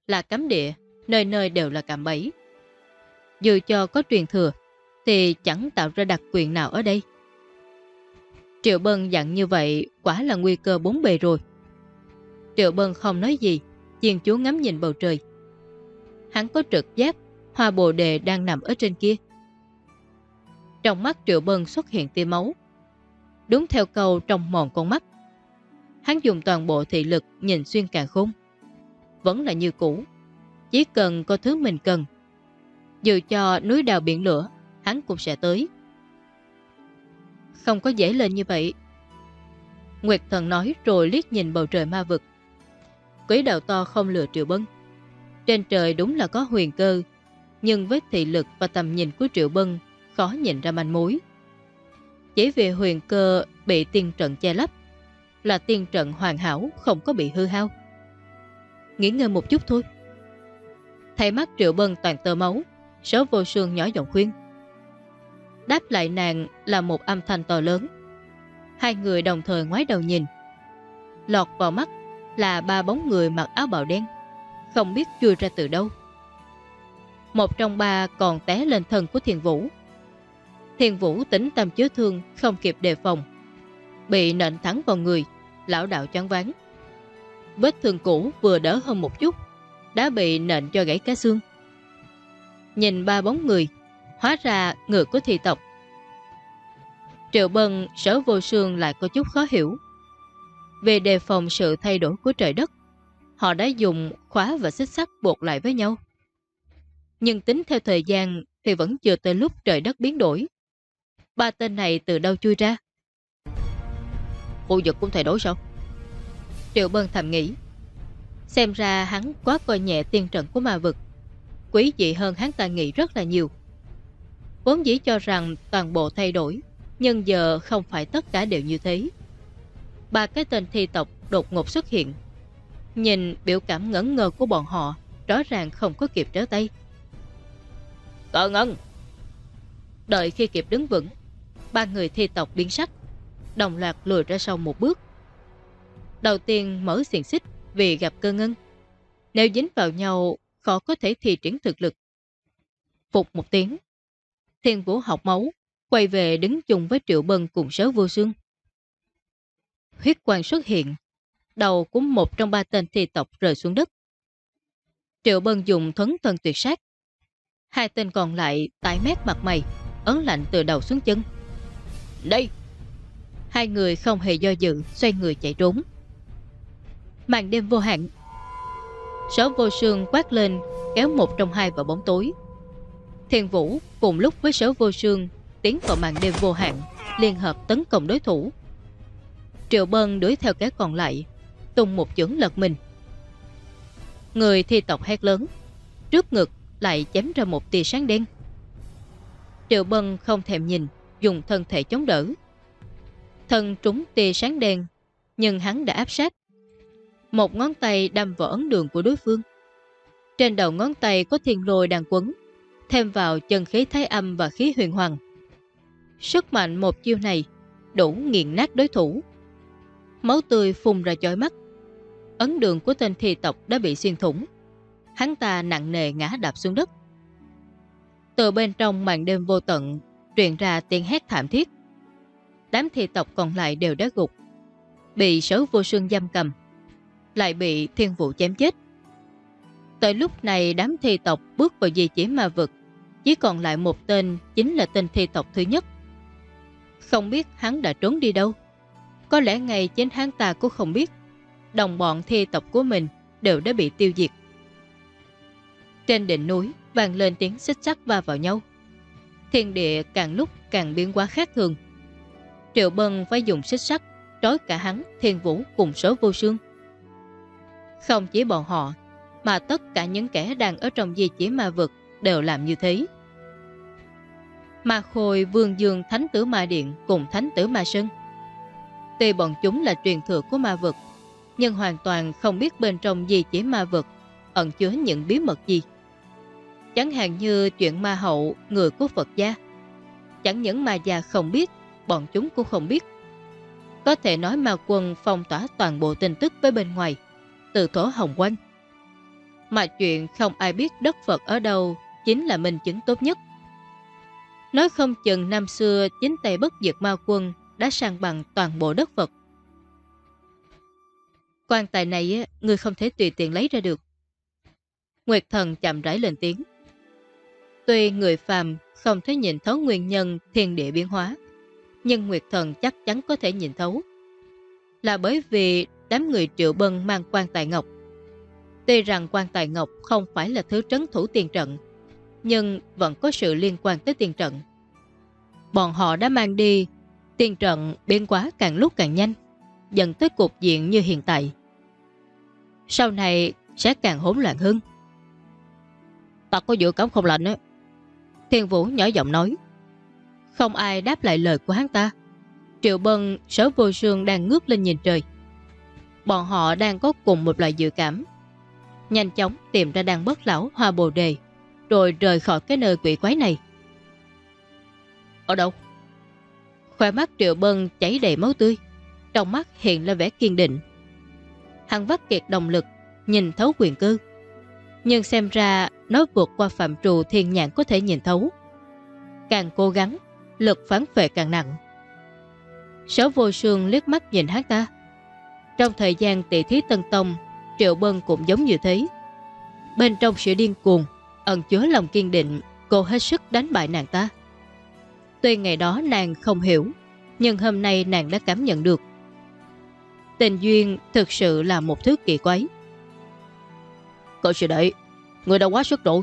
Là cấm địa, nơi nơi đều là cạm bẫy. Dù cho có truyền thừa, thì chẳng tạo ra đặc quyền nào ở đây. Triệu Bân dặn như vậy quả là nguy cơ bốn bề rồi. Triệu Bân không nói gì, chiên chú ngắm nhìn bầu trời. Hắn có trực giác, hoa bồ đề đang nằm ở trên kia. Trong mắt Triệu Bân xuất hiện tia máu. Đúng theo câu trong mòn con mắt. Hắn dùng toàn bộ thị lực nhìn xuyên càng khung. Vẫn là như cũ. Chỉ cần có thứ mình cần. Dù cho núi đào biển lửa, hắn cũng sẽ tới. Không có dễ lên như vậy. Nguyệt thần nói rồi liếc nhìn bầu trời ma vực. Quỷ đạo to không lừa Triệu Bân. Trên trời đúng là có huyền cơ, nhưng với thị lực và tầm nhìn của Triệu Bân khó nhìn ra manh mối. Chỉ vì huyền cơ bị tiên trận che lấp, là tiên trận hoàn hảo không có bị hư hao. Nghỉ ngơi một chút thôi. Thay mắt Triệu Bân toàn tơ máu, số vô sương nhỏ giọng khuyên. Đáp lại nàng là một âm thanh to lớn. Hai người đồng thời ngoái đầu nhìn. Lọt vào mắt là ba bóng người mặc áo bào đen, không biết chui ra từ đâu. Một trong ba còn té lên thân của thiền vũ. Thiền vũ tính tâm chứa thương không kịp đề phòng. Bị nện thắng vào người, lão đạo chán ván Vết thương cũ vừa đỡ hơn một chút, đã bị nện cho gãy cá xương. Nhìn ba bóng người, hóa ra người của thị tộc. Triệu Bân sở vô sương lại có chút khó hiểu. Về đề phòng sự thay đổi của trời đất, họ đã dùng khóa và xích sắt buộc lại với nhau. Nhưng tính theo thời gian thì vẫn chưa tới lúc trời đất biến đổi. Ba tên này từ đâu chui ra? Khu vực cũng thay đổi sao? Triệu Bân thầm nghĩ. Xem ra hắn quá coi nhẹ tiên trận của ma vực. Quý dị hơn hắn ta nghĩ rất là nhiều. Vốn dĩ cho rằng toàn bộ thay đổi, nhưng giờ không phải tất cả đều như thế. Ba cái tên thi tộc đột ngột xuất hiện. Nhìn biểu cảm ngẩn ngơ của bọn họ, rõ ràng không có kịp trở tay. Cờ ngân! Đợi khi kịp đứng vững, ba người thi tộc biến sắc, đồng loạt lùi ra sau một bước. Đầu tiên mở xiềng xích vì gặp cơ ngân. Nếu dính vào nhau, khó có thể thi triển thực lực. Phục một tiếng, thiên vũ học máu, quay về đứng chung với Triệu Bân cùng sớ vô xương. Huyết quang xuất hiện, đầu của một trong ba tên thi tộc rơi xuống đất. Triệu Bân dùng thuấn thân tuyệt sát. Hai tên còn lại tái mét mặt mày, ấn lạnh từ đầu xuống chân. Đây! Hai người không hề do dự, xoay người chạy trốn. Màn đêm vô hạn. Sở vô sương quát lên, kéo một trong hai vào bóng tối. Thiên Vũ cùng lúc với sở vô sương tiến vào màn đêm vô hạn, liên hợp tấn công đối thủ. Triệu Bân đuổi theo cái còn lại, tung một chưởng lật mình. Người thi tộc hét lớn, trước ngực lại chém ra một tia sáng đen. Triệu Bân không thèm nhìn, dùng thân thể chống đỡ. Thân trúng tia sáng đen, nhưng hắn đã áp sát. Một ngón tay đâm vào ấn đường của đối phương. Trên đầu ngón tay có thiên lôi đang quấn, thêm vào chân khí thái âm và khí huyền hoàng. Sức mạnh một chiêu này đủ nghiền nát đối thủ. Máu tươi phun ra chói mắt. Ấn đường của tên thi tộc đã bị xuyên thủng. Hắn ta nặng nề ngã đạp xuống đất. Từ bên trong màn đêm vô tận truyền ra tiếng hét thảm thiết. Đám thi tộc còn lại đều đã gục. Bị sấu vô sương giam cầm. Lại bị thiên vụ chém chết. Tới lúc này đám thi tộc bước vào di chỉ ma vực. Chỉ còn lại một tên chính là tên thi tộc thứ nhất. Không biết hắn đã trốn đi đâu. Có lẽ ngày chính hắn ta cũng không biết. Đồng bọn thi tộc của mình đều đã bị tiêu diệt. Trên đỉnh núi vang lên tiếng xích sắc va vào nhau. Thiên địa càng lúc càng biến hóa khác thường. Triệu Bân phải dùng xích sắt trói cả hắn, thiên vũ cùng số vô sương. Không chỉ bọn họ, mà tất cả những kẻ đang ở trong di chỉ ma vực đều làm như thế. Ma Khôi, Vương Dương, Thánh Tử Ma Điện cùng Thánh Tử Ma Sơn. Tuy bọn chúng là truyền thừa của ma vực, nhưng hoàn toàn không biết bên trong di chỉ ma vực, ẩn chứa những bí mật gì. Chẳng hạn như chuyện ma hậu, người của Phật gia. Chẳng những ma già không biết, bọn chúng cũng không biết. Có thể nói ma quân phong tỏa toàn bộ tin tức với bên ngoài, từ thổ hồng quanh. Mà chuyện không ai biết đất Phật ở đâu chính là minh chứng tốt nhất. Nói không chừng năm xưa chính tay bất diệt ma quân đã sang bằng toàn bộ đất Phật. Quan tài này người không thể tùy tiện lấy ra được. Nguyệt thần chậm rãi lên tiếng. Tuy người phàm không thể nhìn thấu nguyên nhân thiên địa biến hóa, nhưng Nguyệt thần chắc chắn có thể nhìn thấu. Là bởi vì đám người triệu bân mang quan tài ngọc. Tuy rằng quan tài ngọc không phải là thứ trấn thủ tiền trận, nhưng vẫn có sự liên quan tới tiền trận. Bọn họ đã mang đi, tiền trận biến quá càng lúc càng nhanh, dẫn tới cục diện như hiện tại. Sau này sẽ càng hỗn loạn hơn. Ta có dự cảm không lạnh á. Thiên Vũ nhỏ giọng nói. Không ai đáp lại lời của hắn ta. Triệu Bân, sở vô sương đang ngước lên nhìn trời. Bọn họ đang có cùng một loại dự cảm. Nhanh chóng tìm ra đàn bất lão hoa bồ đề rồi rời khỏi cái nơi quỷ quái này. Ở đâu? Khoe mắt Triệu Bân chảy đầy máu tươi, trong mắt hiện là vẻ kiên định. Hắn vắt kiệt động lực, nhìn thấu quyền cư. Nhưng xem ra nó vượt qua phạm trù thiên nhãn có thể nhìn thấu. Càng cố gắng, lực phán phệ càng nặng. sở vô sương liếc mắt nhìn hắn ta. Trong thời gian tỷ thí Tân Tông, Triệu Bân cũng giống như thế. Bên trong sự điên cuồng, ẩn chứa lòng kiên định, cô hết sức đánh bại nàng ta. Tuy ngày đó nàng không hiểu, nhưng hôm nay nàng đã cảm nhận được. Tình duyên thực sự là một thứ kỳ quái. Cậu sư đệ, người đã quá sức rồi.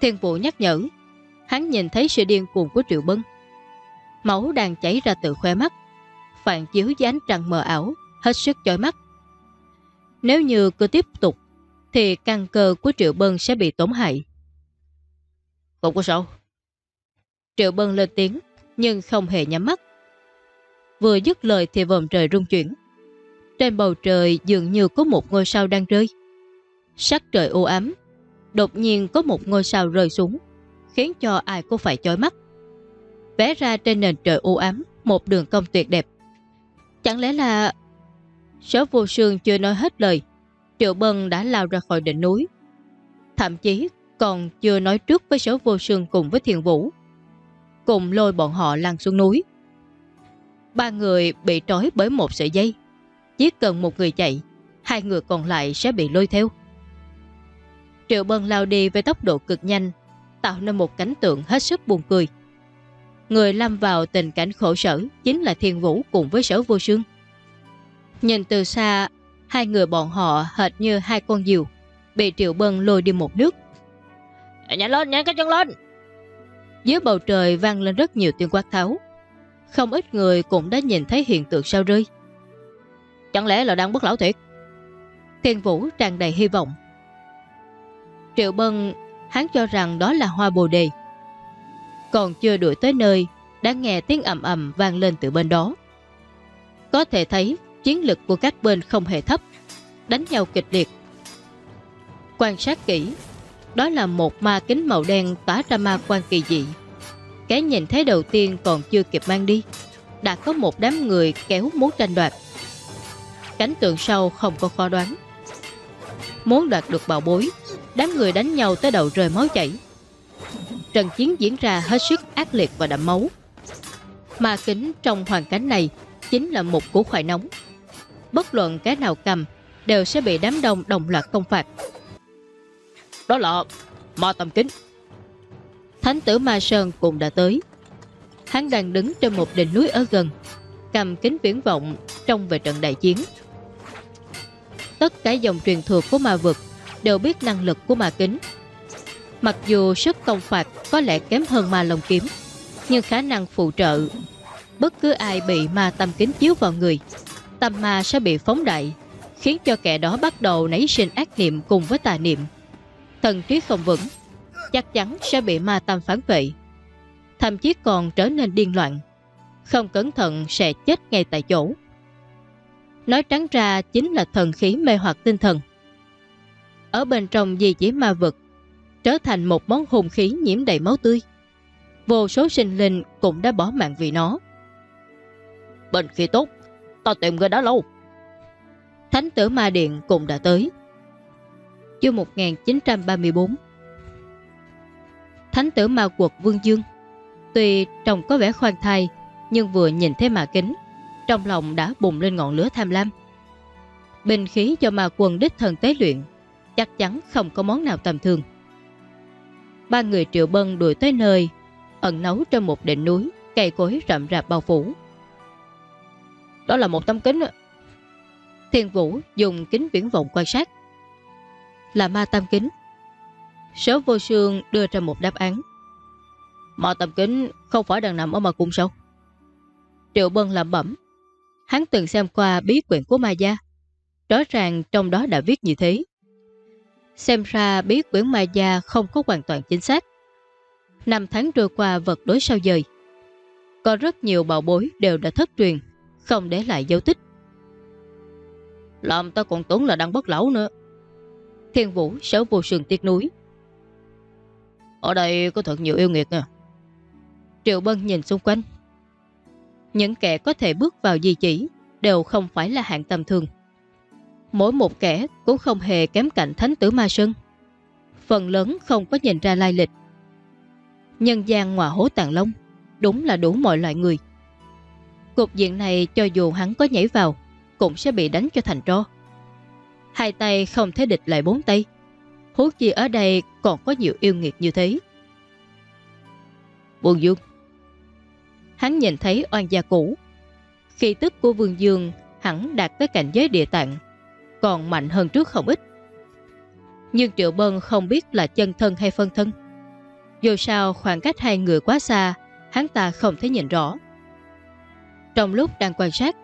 Thiên phụ nhắc nhở, hắn nhìn thấy sự điên cuồng của Triệu Bân. Máu đang chảy ra từ khoe mắt, phản chiếu dáng trăng mờ ảo, hết sức chói mắt. Nếu như cứ tiếp tục thì căn cơ của Triệu Bân sẽ bị tổn hại. Cậu có sao. Triệu Bân lên tiếng, nhưng không hề nhắm mắt. Vừa dứt lời thì vòm trời rung chuyển. Trên bầu trời dường như có một ngôi sao đang rơi. Sắc trời u ám, đột nhiên có một ngôi sao rơi xuống, khiến cho ai cũng phải chói mắt. Vẽ ra trên nền trời u ám một đường cong tuyệt đẹp. Chẳng lẽ là... Sở vô sương chưa nói hết lời Triệu Bân đã lao ra khỏi đỉnh núi. Thậm chí còn chưa nói trước với sở vô sương cùng với thiền vũ. Cùng lôi bọn họ lăn xuống núi. Ba người bị trói bởi một sợi dây. Chỉ cần một người chạy, hai người còn lại sẽ bị lôi theo. Triệu Bân lao đi với tốc độ cực nhanh, tạo nên một cảnh tượng hết sức buồn cười. Người lâm vào tình cảnh khổ sở chính là Thiên Vũ cùng với sở vô sương. Nhìn từ xa, Hai người bọn họ hệt như hai con diều Bị Triệu Bân lôi đi một nước. Nhanh lên, nhanh cái chân lên. Dưới bầu trời vang lên rất nhiều tiếng quát tháo. Không ít người cũng đã nhìn thấy hiện tượng sao rơi. Chẳng lẽ là đang bất lão thiệt? Thiên Vũ tràn đầy hy vọng Triệu Bân Hắn cho rằng đó là hoa bồ đề Còn chưa đuổi tới nơi Đã nghe tiếng ầm ầm vang lên từ bên đó Có thể thấy chiến lực của các bên không hề thấp, đánh nhau kịch liệt. Quan sát kỹ, đó là một ma kính màu đen tỏa ra ma quan kỳ dị. Cái nhìn thấy đầu tiên còn chưa kịp mang đi, đã có một đám người kéo muốn tranh đoạt. Cảnh tượng sau không có khó đoán. Muốn đoạt được bảo bối, đám người đánh nhau tới đầu rơi máu chảy. Trận chiến diễn ra hết sức ác liệt và đậm máu. Ma kính trong hoàn cảnh này chính là một củ khoai nóng bất luận cái nào cầm đều sẽ bị đám đông đồng loạt công phạt. Đó là ma tầm kính. Thánh tử Ma Sơn cũng đã tới. Hắn đang đứng trên một đỉnh núi ở gần, cầm kính viễn vọng trong về trận đại chiến. Tất cả dòng truyền thừa của ma vực đều biết năng lực của ma kính. Mặc dù sức công phạt có lẽ kém hơn ma lồng kiếm, nhưng khả năng phụ trợ bất cứ ai bị ma tâm kính chiếu vào người tâm ma sẽ bị phóng đại, khiến cho kẻ đó bắt đầu nảy sinh ác niệm cùng với tà niệm. Thần trí không vững, chắc chắn sẽ bị ma tâm phản vệ, thậm chí còn trở nên điên loạn, Không cẩn thận sẽ chết ngay tại chỗ. Nói trắng ra chính là thần khí mê hoặc tinh thần. Ở bên trong di chỉ ma vực, trở thành một món hùng khí nhiễm đầy máu tươi. Vô số sinh linh cũng đã bỏ mạng vì nó. Bên khi tốt, tao tìm người đã lâu. Thánh tử ma điện cũng đã tới. Chương 1934 Thánh tử ma quật Vương Dương Tuy trông có vẻ khoan thai Nhưng vừa nhìn thấy ma kính Trong lòng đã bùng lên ngọn lửa tham lam Bình khí cho ma quần đích thần tế luyện Chắc chắn không có món nào tầm thường. Ba người triệu bân đuổi tới nơi, Ẩn nấu trong một đỉnh núi, Cây cối rậm rạp bao phủ. Đó là một tấm kính Thiên Vũ dùng kính viễn vọng quan sát. Là ma tam kính. Số vô sương đưa ra một đáp án. Ma tam kính không phải đang nằm ở ma cung sâu Triệu Bân làm bẩm. Hắn từng xem qua bí quyển của ma gia. Rõ ràng trong đó đã viết như thế. Xem ra bí quyển ma gia không có hoàn toàn chính xác. Năm tháng trôi qua vật đối sao dời. Có rất nhiều bảo bối đều đã thất truyền Không để lại dấu tích. Làm ta còn tưởng là đang bất lão nữa. Thiên vũ sở vô sườn tiếc núi Ở đây có thật nhiều yêu nghiệt à Triệu Bân nhìn xung quanh. Những kẻ có thể bước vào di chỉ Đều không phải là hạng tầm thường Mỗi một kẻ cũng không hề kém cạnh thánh tử ma sơn. Phần lớn không có nhìn ra lai lịch. Nhân gian ngoài hố tàn lông Đúng là đủ mọi loại người. Cục diện này cho dù hắn có nhảy vào, Cũng sẽ bị đánh cho thành tro. Hai tay không thể địch lại bốn tay. Hút chi ở đây còn có nhiều yêu nghiệt như thế. Vương Dương. Hắn nhìn thấy oan gia cũ. Khi tức của Vương Dương hẳn đạt tới cảnh giới địa tạng còn mạnh hơn trước không ít. Nhưng Triệu Bân không biết là chân thân hay phân thân. Dù sao, khoảng cách hai người quá xa, Hắn ta không thể nhìn rõ. Trong lúc đang quan sát,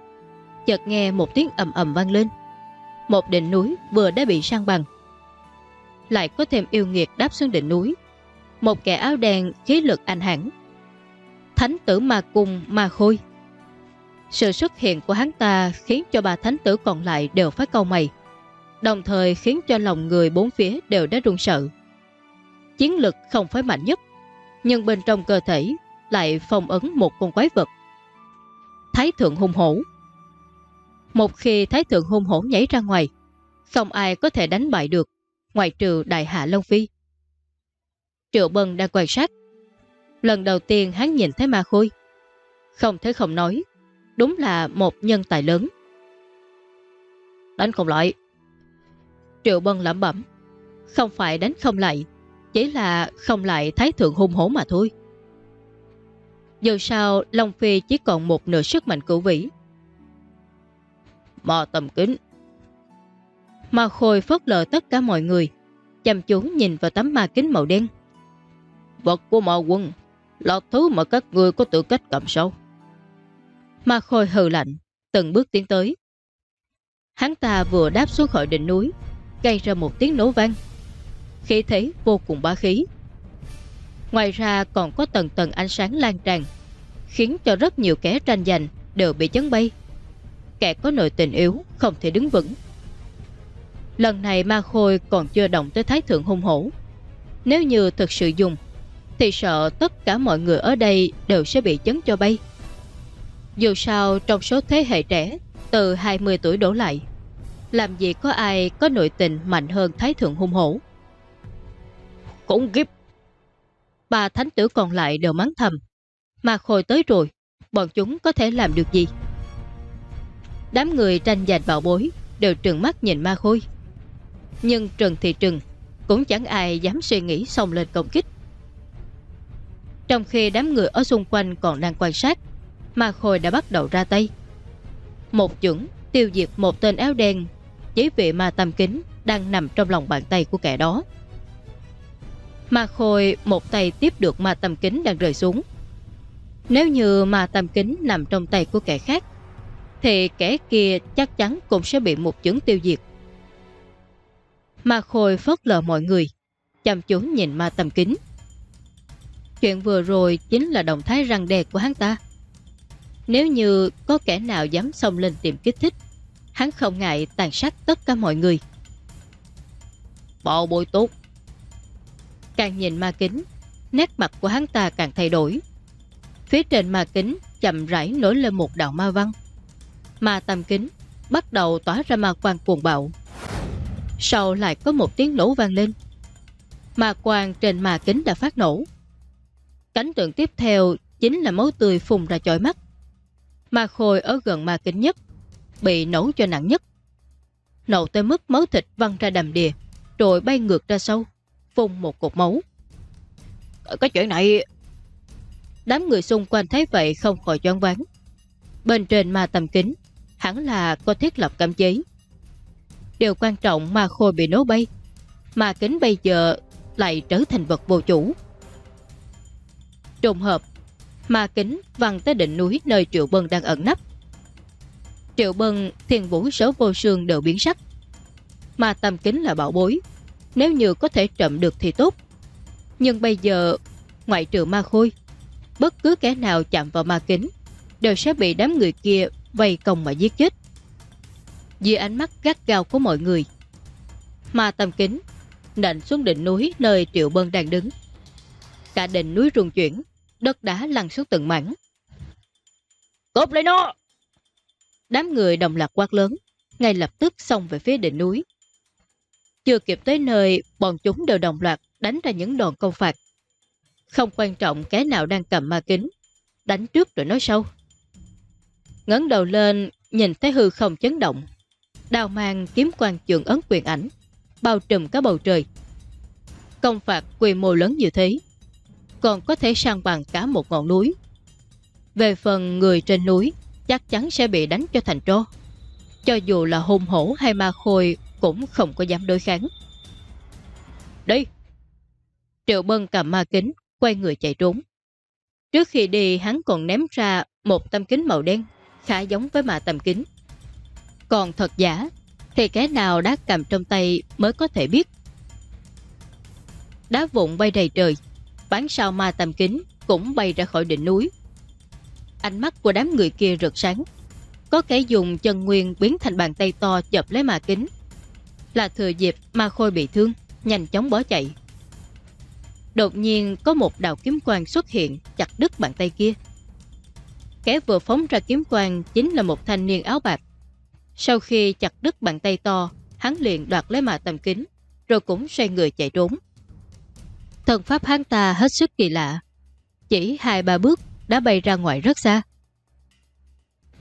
Chợt nghe một tiếng ầm ầm vang lên. Một đỉnh núi vừa đã bị sang bằng. Lại có thêm yêu nghiệt đáp xuống đỉnh núi. Một kẻ áo đen, khí lực anh hẳn. Thánh tử ma cung, ma khôi. Sự xuất hiện của hắn ta Khiến cho ba thánh tử còn lại đều phải câu mày. Đồng thời khiến cho lòng người bốn phía đều đã run sợ. Chiến lực không phải mạnh nhất, Nhưng bên trong cơ thể Lại phong ấn một con quái vật. Thái thượng hung hổ. Một khi Thái thượng hung hổ nhảy ra ngoài, Không ai có thể đánh bại được Ngoài trừ đại hạ Long Phi. Triệu Bân đang quan sát. Lần đầu tiên hắn nhìn thấy ma khôi. Không thể không nói Đúng là một nhân tài lớn. Đánh không lại. Triệu Bân lẩm bẩm, Không phải đánh không lại, Chỉ là không lại thái thượng hung hổ mà thôi. Dù sao, Long Phi chỉ còn một nửa sức mạnh cửu vĩ. Mò tầm kính. Mà khôi phớt lờ tất cả mọi người, Chăm chú nhìn vào tấm ma kính màu đen. Vật của mò quân là thứ mà các người có tự cách cầm sâu. Ma Khôi hừ lạnh, từng bước tiến tới. Hắn ta vừa đáp xuống khỏi đỉnh núi, gây ra một tiếng nổ vang. Khí thế vô cùng bá khí. Ngoài ra còn có tầng tầng ánh sáng lan tràn, khiến cho rất nhiều kẻ tranh giành đều bị chấn bay. Kẻ có nội tình yếu không thể đứng vững. Lần này Ma Khôi còn chưa động tới Thái Thượng hung hổ. Nếu như thực sự dùng thì sợ tất cả mọi người ở đây đều sẽ bị chấn cho bay. Dù sao trong số thế hệ trẻ từ 20 tuổi đổ lại, làm gì có ai có nội tình mạnh hơn Thái Thượng hung hổ. Cũng kiếp! Ba thánh tử còn lại đều mắng thầm. Mà khôi tới rồi, bọn chúng có thể làm được gì? Đám người tranh giành bảo bối đều trừng mắt nhìn ma khôi. Nhưng trừng thì trừng, cũng chẳng ai dám suy nghĩ xông lên công kích. Trong khi đám người ở xung quanh còn đang quan sát Ma Khôi đã bắt đầu ra tay. Một chưởng tiêu diệt một tên áo đen, giấy vị ma tâm kính Đang nằm trong lòng bàn tay của kẻ đó. Ma Khôi một tay tiếp được ma tâm kính đang rơi xuống. Nếu như ma tâm kính nằm trong tay của kẻ khác, Thì kẻ kia chắc chắn cũng sẽ bị một chứng tiêu diệt. Ma Khôi phớt lờ mọi người, Chăm chú nhìn ma tâm kính. Chuyện vừa rồi chính là động thái răng đe của hắn ta. Nếu như có kẻ nào dám xông lên tìm kích thích, hắn không ngại tàn sát tất cả mọi người. Bộ bôi tốt. Càng nhìn ma kính, nét mặt của hắn ta càng thay đổi. Phía trên ma kính chậm rãi nổi lên một đạo ma văn. Ma tầm kính bắt đầu tỏa ra ma quang cuồng bạo. Sau lại có một tiếng nổ vang lên. Ma quang trên ma kính đã phát nổ. Cảnh tượng tiếp theo chính là máu tươi phùng ra chói mắt. Ma khôi ở gần ma kính nhất bị nổ cho nặng nhất. Nổ tới mức máu thịt văng ra đầm đìa rồi bay ngược ra sâu, phun một cột máu. Cái chuyện này... Đám người xung quanh thấy vậy không khỏi choáng váng. Bên trên ma tầm kính, hẳn là có thiết lập cấm chế. Điều quan trọng ma khôi bị nổ bay, ma kính bây giờ lại trở thành vật vô chủ. Trùng hợp, ma kính văng tới đỉnh núi nơi Triệu Bân đang ẩn nấp. Triệu Bân, thiền vũ số vô sương đều biến sắc. Ma tầm kính là bảo bối, nếu như có thể trộm được thì tốt. Nhưng bây giờ, ngoại trừ ma khôi, bất cứ kẻ nào chạm vào ma kính đều sẽ bị đám người kia vây công mà giết chết. Dưới ánh mắt gắt gao của mọi người, ma tầm kính nện xuống đỉnh núi nơi Triệu Bân đang đứng. Cả đỉnh núi rung chuyển, đất đá lăn xuống từng mảnh. Cốp lấy nó! Đám người đồng loạt quát lớn, ngay lập tức xông về phía đỉnh núi. Chưa kịp tới nơi, bọn chúng đều đồng loạt đánh ra những đòn công phạt. Không quan trọng cái nào đang cầm ma kính, đánh trước rồi nói sau. Ngấn đầu lên, nhìn thấy hư không chấn động. Đào mang kiếm quan trường ấn quyền ảnh, bao trùm cả bầu trời. Công phạt quy mô lớn như thế, còn có thể sang bằng cả một ngọn núi. Về phần người trên núi, chắc chắn sẽ bị đánh cho thành trô. Cho dù là hung hổ hay ma khôi cũng không có dám đối kháng. Đi! Triệu Bân cầm ma kính, quay người chạy trốn. Trước khi đi hắn còn ném ra một tấm kính màu đen, khá giống với mạ tầm kính. Còn thật giả, thì cái nào đã cầm trong tay mới có thể biết. Đá vụn bay đầy trời, bán sao ma tầm kính cũng bay ra khỏi đỉnh núi. Ánh mắt của đám người kia rực sáng. Có kẻ dùng chân nguyên biến thành bàn tay to chập lấy mà kính. Là thừa dịp ma khôi bị thương, nhanh chóng bỏ chạy. Đột nhiên có một đạo kiếm quang xuất hiện chặt đứt bàn tay kia. Kẻ vừa phóng ra kiếm quang chính là một thanh niên áo bạc. Sau khi chặt đứt bàn tay to, hắn liền đoạt lấy mà tầm kính, rồi cũng xoay người chạy trốn. Thần pháp hắn ta hết sức kỳ lạ. Chỉ hai ba bước đã bay ra ngoài rất xa.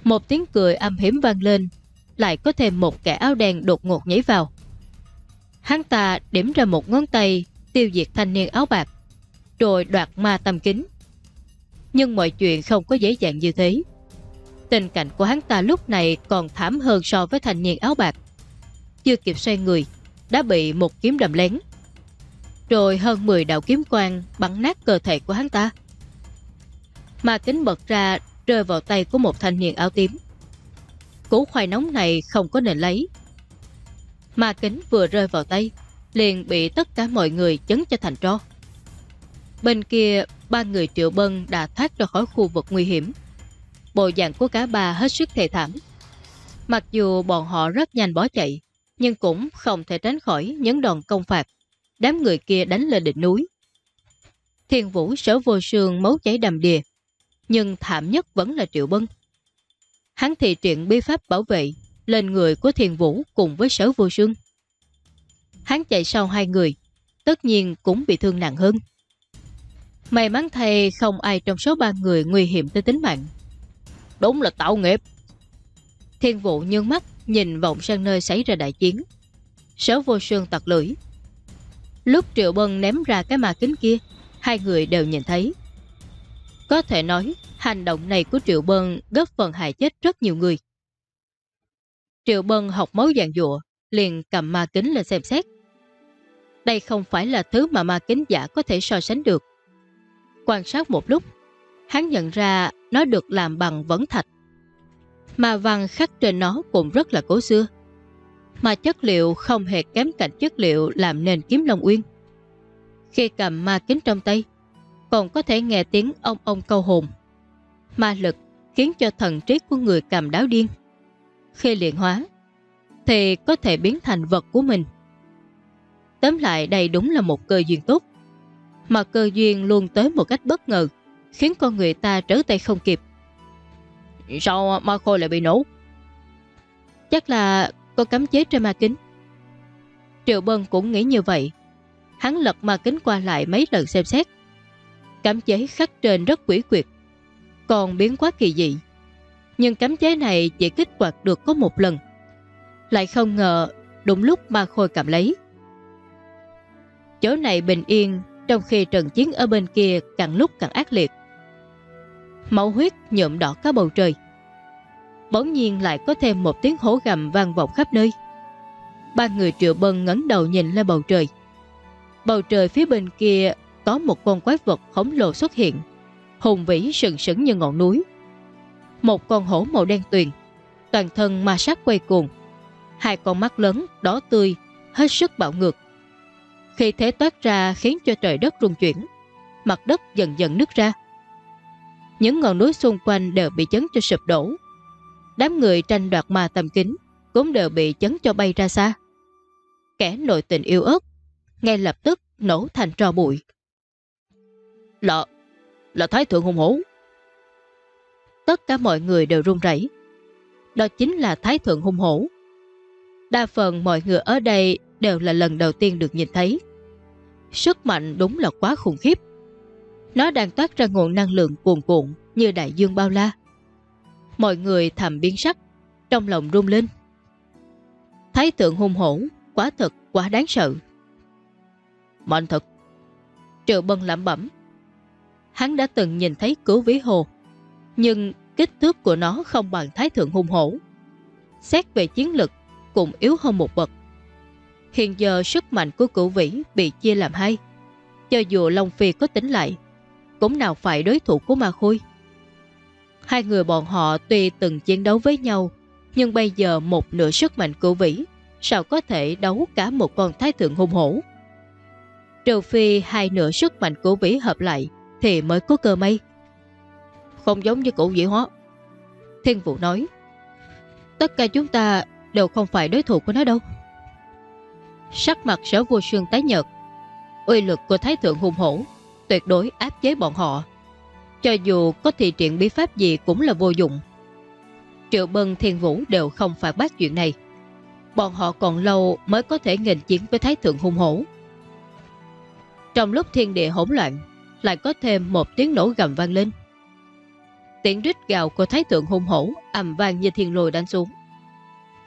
Một tiếng cười âm hiểm vang lên, lại có thêm một kẻ áo đen đột ngột nhảy vào. Hắn ta điểm ra một ngón tay tiêu diệt thanh niên áo bạc, rồi đoạt ma tâm kính. Nhưng mọi chuyện không có dễ dàng như thế. Tình cảnh của hắn ta lúc này còn thảm hơn so với thanh niên áo bạc. Chưa kịp xoay người, đã bị một kiếm đầm lén. Rồi hơn 10 đạo kiếm quang bắn nát cơ thể của hắn ta. mà kính bật ra rơi vào tay của một thanh niên áo tím. Củ khoai nóng này không có nền lấy. Ma kính vừa rơi vào tay, liền bị tất cả mọi người chấn cho thành tro. Bên kia, ba người triệu bân đã thoát ra khỏi khu vực nguy hiểm. Bộ dạng của cả ba hết sức thề thảm. Mặc dù bọn họ rất nhanh bỏ chạy, nhưng cũng không thể tránh khỏi những đòn công phạt. Đám người kia đánh lên đỉnh núi. Thiên vũ sở vô sương máu chảy đầm đìa, nhưng thảm nhất vẫn là Triệu Bân. Hắn thị triện bí pháp bảo vệ lên người của thiền vũ cùng với sở vô sương. Hắn chạy sau hai người, tất nhiên cũng bị thương nặng hơn. May mắn thay không ai trong số ba người nguy hiểm tới tính mạng. Đúng là tạo nghiệp. Thiên vụ nhương mắt nhìn vọng sang nơi xảy ra đại chiến. Sở vô sương tặc lưỡi. Lúc Triệu Bân ném ra cái mà kính kia, hai người đều nhìn thấy. Có thể nói, hành động này của Triệu Bân góp phần hại chết rất nhiều người. Triệu Bân học máu dạng dụa, liền cầm ma kính lên xem xét. Đây không phải là thứ mà ma kính giả có thể so sánh được. Quan sát một lúc, hắn nhận ra nó được làm bằng vấn thạch. Mà văn khắc trên nó cũng rất là cố xưa. Mà chất liệu không hề kém cạnh chất liệu làm nền kiếm Long Uyên. Khi cầm ma kính trong tay, còn có thể nghe tiếng ông ông câu hồn. Ma lực khiến cho thần trí của người cầm đáo điên. Khi luyện hóa, thì có thể biến thành vật của mình. Tóm lại đây đúng là một cơ duyên tốt. Mà cơ duyên luôn tới một cách bất ngờ, khiến con người ta trở tay không kịp. Sao ma khôi lại bị nổ? Chắc là có cắm chế trên ma kính. Triệu Bân cũng nghĩ như vậy. Hắn lật ma kính qua lại mấy lần xem xét. Cắm chế khắc trên rất quỷ quyệt, còn biến quá kỳ dị. Nhưng cắm chế này chỉ kích hoạt được có một lần. Lại không ngờ đúng lúc ma khôi cầm lấy. Chỗ này bình yên trong khi trận chiến ở bên kia càng lúc càng ác liệt. Máu huyết nhuộm đỏ cả bầu trời. Bỗng nhiên lại có thêm một tiếng hổ gầm vang vọng khắp nơi. Ba người triệu bân ngấn đầu nhìn lên bầu trời. Bầu trời phía bên kia có một con quái vật khổng lồ xuất hiện, hùng vĩ sừng sững như ngọn núi. Một con hổ màu đen tuyền, toàn thân ma sát quay cuồng, hai con mắt lớn, đỏ tươi, hết sức bạo ngược. Khi thế toát ra khiến cho trời đất rung chuyển, mặt đất dần dần nứt ra. Những ngọn núi xung quanh đều bị chấn cho sụp đổ. Đám người tranh đoạt ma tầm kính cũng đều bị chấn cho bay ra xa. Kẻ nội tình yêu ớt ngay lập tức nổ thành trò bụi. Là, là thái thượng hùng hổ. Tất cả mọi người đều run rẩy. Đó chính là thái thượng hung hổ. Đa phần mọi người ở đây đều là lần đầu tiên được nhìn thấy. Sức mạnh đúng là quá khủng khiếp. Nó đang toát ra nguồn năng lượng cuồn cuộn như đại dương bao la. Mọi người thầm biến sắc, trong lòng rung lên. Thái tượng hung hổ, quá thật, quá đáng sợ. Mạnh thật. Triệu Bân lẩm bẩm. Hắn đã từng nhìn thấy cứu vĩ hồ, nhưng kích thước của nó không bằng thái thượng hung hổ. Xét về chiến lực, cũng yếu hơn một bậc. Hiện giờ sức mạnh của cửu vĩ bị chia làm hai. Cho dù Long Phi có tính lại, cũng nào phải đối thủ của Ma Khôi. Hai người bọn họ tuy từng chiến đấu với nhau, nhưng bây giờ một nửa sức mạnh của vĩ sao có thể đấu cả một con thái thượng hung hổ. Trừ phi hai nửa sức mạnh của vĩ hợp lại thì mới có cơ may. Không giống như cổ vĩ hóa. Thiên Vũ nói, tất cả chúng ta đều không phải đối thủ của nó đâu. Sắc mặt sở vua sương tái nhợt, uy lực của thái thượng hung hổ tuyệt đối áp chế bọn họ. Cho dù có thị triển bí pháp gì cũng là vô dụng. Triệu Bân Thiên Vũ đều không phản bác chuyện này. Bọn họ còn lâu mới có thể nghênh chiến với thái thượng hung hổ. Trong lúc thiên địa hỗn loạn, lại có thêm một tiếng nổ gầm vang lên. Tiếng rít gào của thái thượng hung hổ ầm vang như thiên lôi đánh xuống.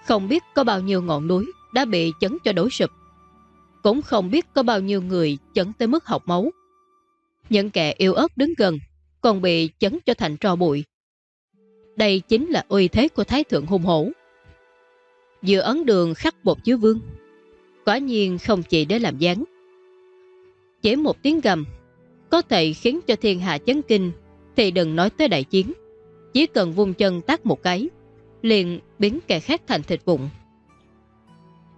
Không biết có bao nhiêu ngọn núi đã bị chấn cho đổ sụp. Cũng không biết có bao nhiêu người chấn tới mức học máu. Những kẻ yêu ớt đứng gần còn bị chấn cho thành trò bụi. Đây chính là uy thế của Thái Thượng hung hổ. Giữa ấn đường khắc bột chứa vương. Quả nhiên không chỉ để làm dáng. Chỉ một tiếng gầm có thể khiến cho thiên hạ chấn kinh thì đừng nói tới đại chiến. Chỉ cần vung chân tác một cái liền biến kẻ khác thành thịt vụn.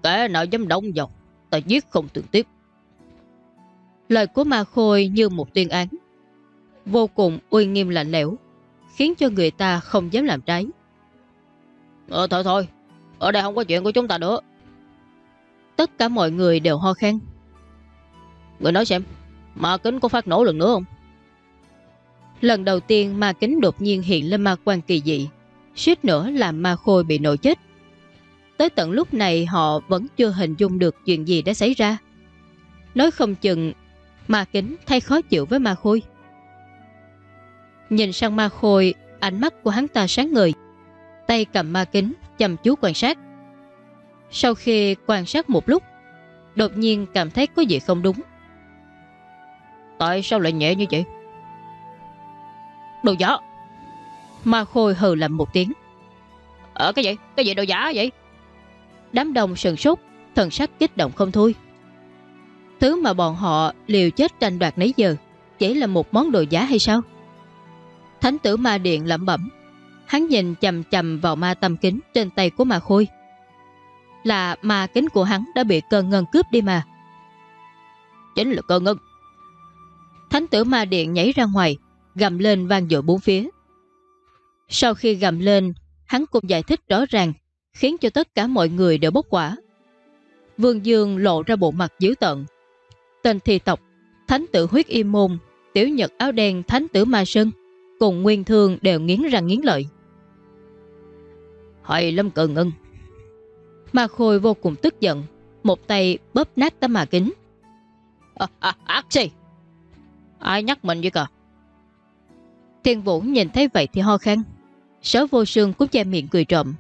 Kẻ nào dám động dọc, ta giết không tưởng tiếp. Lời của Ma Khôi như một tuyên án, vô cùng uy nghiêm lạnh lẽo, khiến cho người ta không dám làm trái. Ờ thôi thôi, ở đây không có chuyện của chúng ta nữa. Tất cả mọi người đều ho khen. Người nói xem, ma kính có phát nổ lần nữa không? Lần đầu tiên ma kính đột nhiên hiện lên ma quan kỳ dị, suýt nữa làm ma khôi bị nổ chết. Tới tận lúc này họ vẫn chưa hình dung được chuyện gì đã xảy ra. Nói không chừng ma kính thay khó chịu với ma khôi. Nhìn sang ma khôi, ánh mắt của hắn ta sáng ngời. Tay cầm ma kính, chăm chú quan sát. Sau khi quan sát một lúc, đột nhiên cảm thấy có gì không đúng. Tại sao lại nhẹ như vậy? Đồ giả! Ma Khôi hừ làm một tiếng. Ở cái gì? Cái gì đồ giả vậy? Đám đông sần sốt, thần sắc kích động không thôi. Thứ mà bọn họ liều chết tranh đoạt nấy giờ chỉ là một món đồ giả hay sao? Thánh tử ma điện lẩm bẩm. Hắn nhìn chầm chầm vào ma tâm kính trên tay của ma khôi. Là ma kính của hắn đã bị cơn ngân cướp đi mà. Chính là cơn ngân. Thánh tử ma điện nhảy ra ngoài, gầm lên vang dội bốn phía. Sau khi gầm lên, hắn cũng giải thích rõ ràng, khiến cho tất cả mọi người đều bốc quả. Vương Dương lộ ra bộ mặt dữ tợn. Tên thi tộc, thánh tử huyết y môn, tiểu nhật áo đen thánh tử ma sơn, cùng nguyên thương đều nghiến răng nghiến lợi. Hay lắm cờ ngân. Ma khôi vô cùng tức giận, một tay bóp nát tấm mà kính. À, à, ác gì? Ai nhắc mình vậy cả? Thiên Vũ nhìn thấy vậy thì ho khăn. Sở vô sương cũng che miệng cười trộm.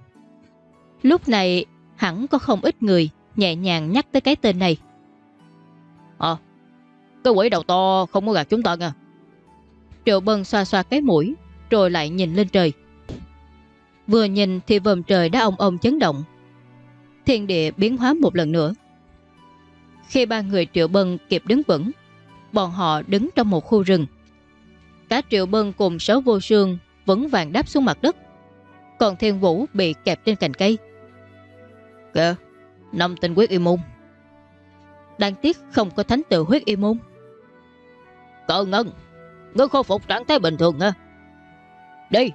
Lúc này hẳn có không ít người nhẹ nhàng nhắc tới cái tên này. Ờ, cái quỷ đầu to không có gạt chúng ta nha. Triệu Bân xoa xoa cái mũi, rồi lại nhìn lên trời. Vừa nhìn thì vòm trời đã ông ông chấn động. Thiên địa biến hóa một lần nữa. Khi ba người Triệu Bân kịp đứng vững, bọn họ đứng trong một khu rừng. Cả Triệu Bân cùng sáu vô sương vững vàng đáp xuống mặt đất. Còn Thiên Vũ bị kẹp trên cành cây. Kìa, năm tinh quyết y môn. Đáng tiếc không có thánh tự huyết y môn. Cờ ngân, ngươi khôi phục trạng thái bình thường hả? Đi!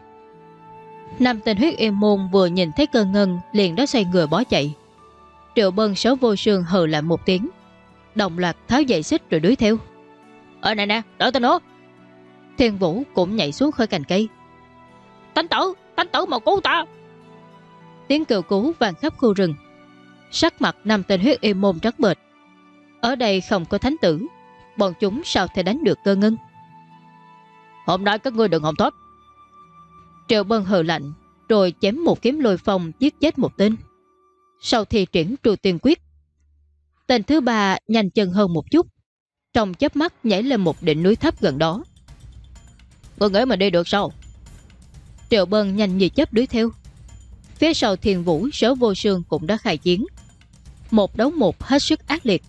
Năm tên huyết y môn vừa nhìn thấy cơ ngân liền đó xoay người bó chạy. Triệu Bân sáu vô sương hờ lại một tiếng. Đồng loạt tháo dậy xích rồi đuổi theo. Ờ nè nè, đợi tôi nữa. Thiên Vũ cũng nhảy xuống khỏi cành cây. Tánh tử, tánh tử mà cứu ta. Tiếng kêu cứu vang khắp khu rừng. Sắc mặt năm tên huyết y môn trắng bệt. Ở đây không có thánh tử. Bọn chúng sao thể đánh được cơ ngân? Hôm nay các ngươi đừng hòng thoát. Triệu Bân hờ lạnh, rồi chém một kiếm lôi phong giết chết một tên. Sau thì triển trù tiên quyết, tên thứ ba nhanh chân hơn một chút, trong chớp mắt nhảy lên một đỉnh núi thấp gần đó. Ngươi nghĩ mình đi được sao? Triệu Bân nhanh như chớp đuổi theo. Phía sau thiền vũ sở vô sương cũng đã khai chiến. Một đấu một hết sức ác liệt.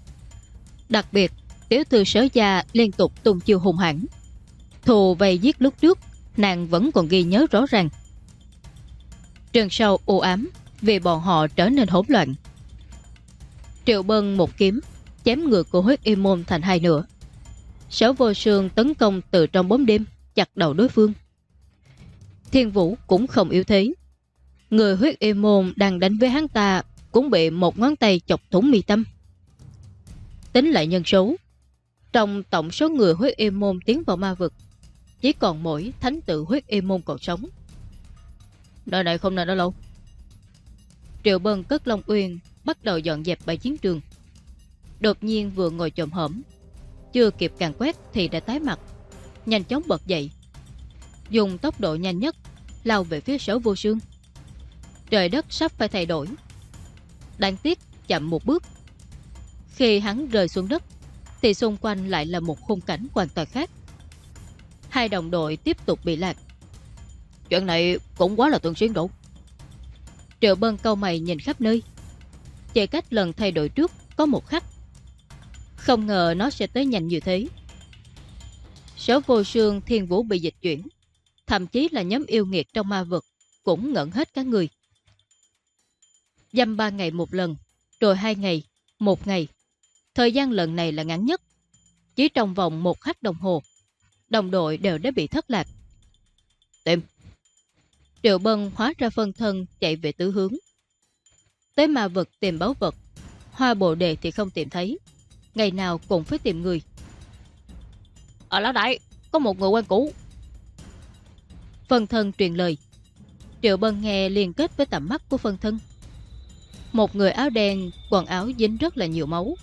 Đặc biệt, tiểu thư sở gia liên tục tung chiêu hùng hãn. Thù vây giết lúc trước, nàng vẫn còn ghi nhớ rõ ràng. Trường sau u ám vì bọn họ trở nên hỗn loạn. Triệu Bân một kiếm, chém ngược của huyết y môn thành hai nửa. Sở vô sương tấn công từ trong bóng đêm, chặt đầu đối phương. Thiên Vũ cũng không yếu thế. Người huyết y môn đang đánh với hắn ta cũng bị một ngón tay chọc thủng mi tâm. Tính lại nhân số. Trong tổng số người huyết y môn tiến vào ma vực, chỉ còn mỗi thánh tự huyết y môn còn sống. Nơi này không nên ở lâu. Triệu Bân cất Long Uyên bắt đầu dọn dẹp bãi chiến trường. Đột nhiên vừa ngồi chồm hổm, chưa kịp càng quét thì đã tái mặt, nhanh chóng bật dậy, dùng tốc độ nhanh nhất lao về phía sở vô sương. Trời đất sắp phải thay đổi. Đáng tiếc chậm một bước. Khi hắn rơi xuống đất, thì xung quanh lại là một khung cảnh hoàn toàn khác. Hai đồng đội tiếp tục bị lạc. Chuyện này cũng quá là thường xuyên đủ. Triệu Bân câu mày nhìn khắp nơi. Chỉ cách lần thay đổi trước có một khắc. Không ngờ nó sẽ tới nhanh như thế. Sở vô sương thiên vũ bị dịch chuyển. Thậm chí là nhóm yêu nghiệt trong ma vực cũng ngẩn hết các người. Dăm ba ngày một lần, rồi hai ngày, một ngày. Thời gian lần này là ngắn nhất. Chỉ trong vòng một khắc đồng hồ, đồng đội đều đã bị thất lạc. Tìm. Triệu Bân hóa ra phân thân chạy về tứ hướng. Tới ma vực tìm báu vật, hoa bồ đề thì không tìm thấy. Ngày nào cũng phải tìm người. Ở lão đại, có một người quen cũ. Phân thân truyền lời. Triệu Bân nghe liên kết với tầm mắt của phân thân. Một người áo đen, quần áo dính rất là nhiều máu.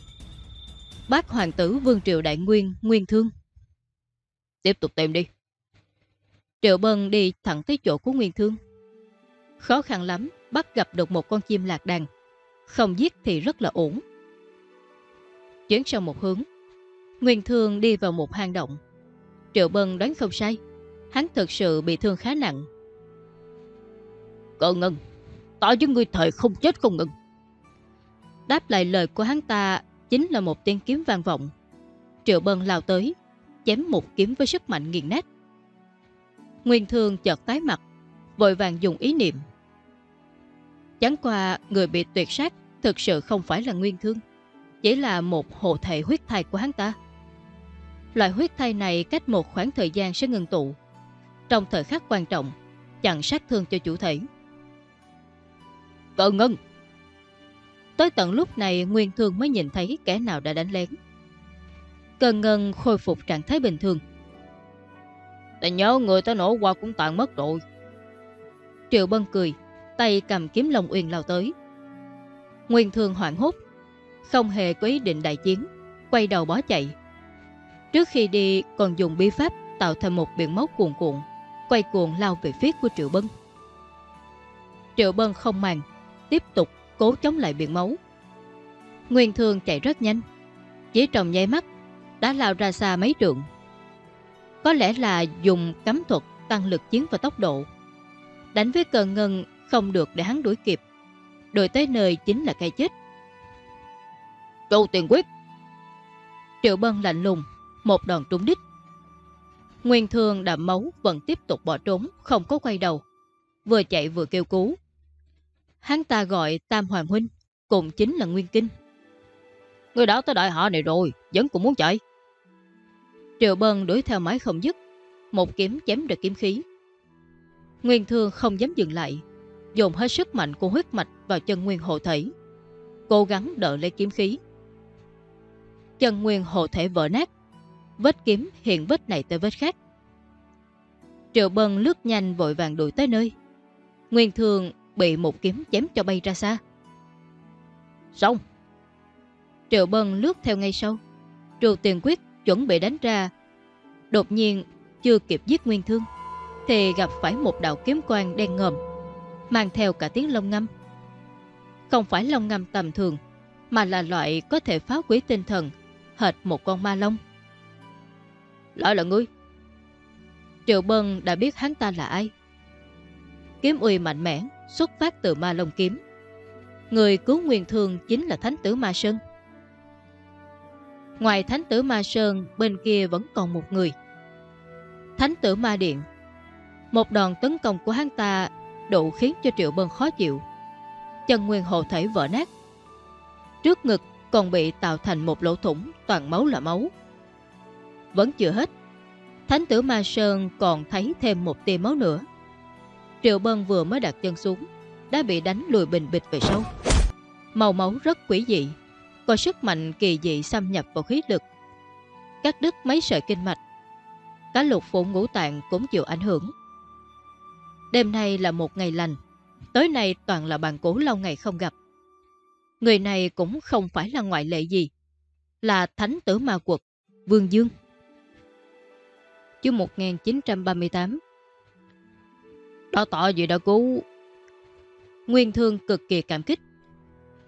Bác hoàng tử Vương Triệu Đại Nguyên, Nguyên Thương. Tiếp tục tìm đi. Triệu Bân đi thẳng tới chỗ của Nguyên Thương. Khó khăn lắm, bắt gặp được một con chim lạc đàn. Không giết thì rất là ổn. Chuyển sang một hướng. Nguyên Thương đi vào một hang động. Triệu Bân đoán không sai. Hắn thực sự bị thương khá nặng. Cờ ngân, tỏ với người thời không chết không ngừng. Đáp lại lời của hắn ta chính là một tiếng kiếm vang vọng. Triệu Bân lao tới, chém một kiếm với sức mạnh nghiền nát. Nguyên Thương chợt tái mặt, vội vàng dùng ý niệm. Chẳng qua người bị tuyệt sát thực sự không phải là Nguyên Thương, chỉ là một hộ thể huyết thai của hắn ta. Loại huyết thai này cách một khoảng thời gian sẽ ngừng tụ. Trong thời khắc quan trọng, chặn sát thương cho chủ thể. Cờ ngân! Tới tận lúc này Nguyên Thương mới nhìn thấy kẻ nào đã đánh lén. Cờ ngân khôi phục trạng thái bình thường. Ta nhớ người ta nổ qua cũng tàn mất rồi. Triệu Bân cười, tay cầm kiếm Long Uyên lao tới. Nguyên Thương hoảng hốt, không hề có ý định đại chiến, quay đầu bó chạy. Trước khi đi còn dùng bí pháp tạo thành một biển máu cuồn cuộn, quay cuồng lao về phía của Triệu Bân. Triệu Bân không màng, tiếp tục cố chống lại biển máu. Nguyên Thương chạy rất nhanh, chỉ trong nháy mắt đã lao ra xa mấy trượng. Có lẽ là dùng cấm thuật tăng lực chiến và tốc độ. Đánh với cờ ngân không được để hắn đuổi kịp. Đuổi tới nơi chính là cây chết. Châu tiền quyết! Triệu Bân lạnh lùng, một đòn trúng đích. Nguyên thương đạm máu vẫn tiếp tục bỏ trốn, không có quay đầu. Vừa chạy vừa kêu cứu. Hắn ta gọi Tam Hoàng Huynh, cùng chính là Nguyên Kinh. Người đó tới đại họ này rồi, vẫn cũng muốn chạy. Triệu Bân đuổi theo mái không dứt, một kiếm chém được kiếm khí. Nguyên Thương không dám dừng lại, dồn hết sức mạnh của huyết mạch vào chân Nguyên hộ thể, cố gắng đỡ lấy kiếm khí. Chân Nguyên hộ thể vỡ nát, vết kiếm hiện vết này tới vết khác. Triệu Bân lướt nhanh vội vàng đuổi tới nơi. Nguyên Thương bị một kiếm chém cho bay ra xa. Xong! Triệu Bân lướt theo ngay sau. Trù tiền quyết chuẩn bị đánh ra. Đột nhiên, chưa kịp giết Nguyên Thương, thì gặp phải một đạo kiếm quang đen ngầm, mang theo cả tiếng lông ngâm. Không phải lông ngâm tầm thường, mà là loại có thể phá quý tinh thần, hệt một con ma long. Lại là ngươi. Triệu Bân đã biết hắn ta là ai. Kiếm uy mạnh mẽ, xuất phát từ ma long kiếm. Người cứu nguyên thương chính là Thánh tử Ma Sơn. Ngoài Thánh tử Ma Sơn, bên kia vẫn còn một người. Thánh tử Ma Điện. Một đòn tấn công của hắn ta đủ khiến cho Triệu Bân khó chịu. Chân nguyên hộ thể vỡ nát. Trước ngực còn bị tạo thành một lỗ thủng toàn máu là máu. Vẫn chưa hết. Thánh tử Ma Sơn còn thấy thêm một tia máu nữa. Triệu Bân vừa mới đặt chân xuống, đã bị đánh lùi bình bịch về sau. Màu máu rất quỷ dị, có sức mạnh kỳ dị xâm nhập vào khí lực. Cắt đứt mấy sợi kinh mạch. Cả lục phủ ngũ tạng cũng chịu ảnh hưởng. Đêm nay là một ngày lành, tới nay toàn là bạn cũ lâu ngày không gặp. Người này cũng không phải là ngoại lệ gì, là thánh tử ma quật, Vương Dương. Chương 1938 Đó tỏ gì đã cứu Nguyên Thương cực kỳ cảm kích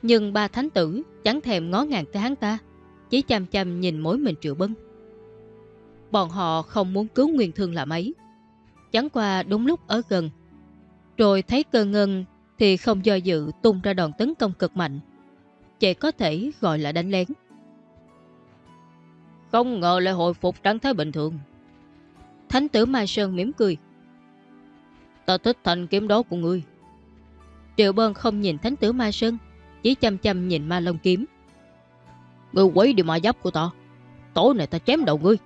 nhưng ba thánh tử chẳng thèm ngó ngàng tới hắn ta Chỉ chăm chăm nhìn mối mình triệu bân Bọn họ không muốn cứu Nguyên Thương là mấy Chẳng qua đúng lúc ở gần Rồi thấy cơ ngân Thì không do dự tung ra đòn tấn công cực mạnh Chỉ có thể gọi là đánh lén Không ngờ lại hồi phục trạng thái bình thường Thánh tử Mai Sơn mỉm cười. Ta thích thành kiếm đó của ngươi. Triệu Bân không nhìn thánh tử Mai Sơn, chỉ chăm chăm nhìn ma long kiếm. Ngươi quấy đi ma giáp của ta. Tối này ta chém đầu ngươi.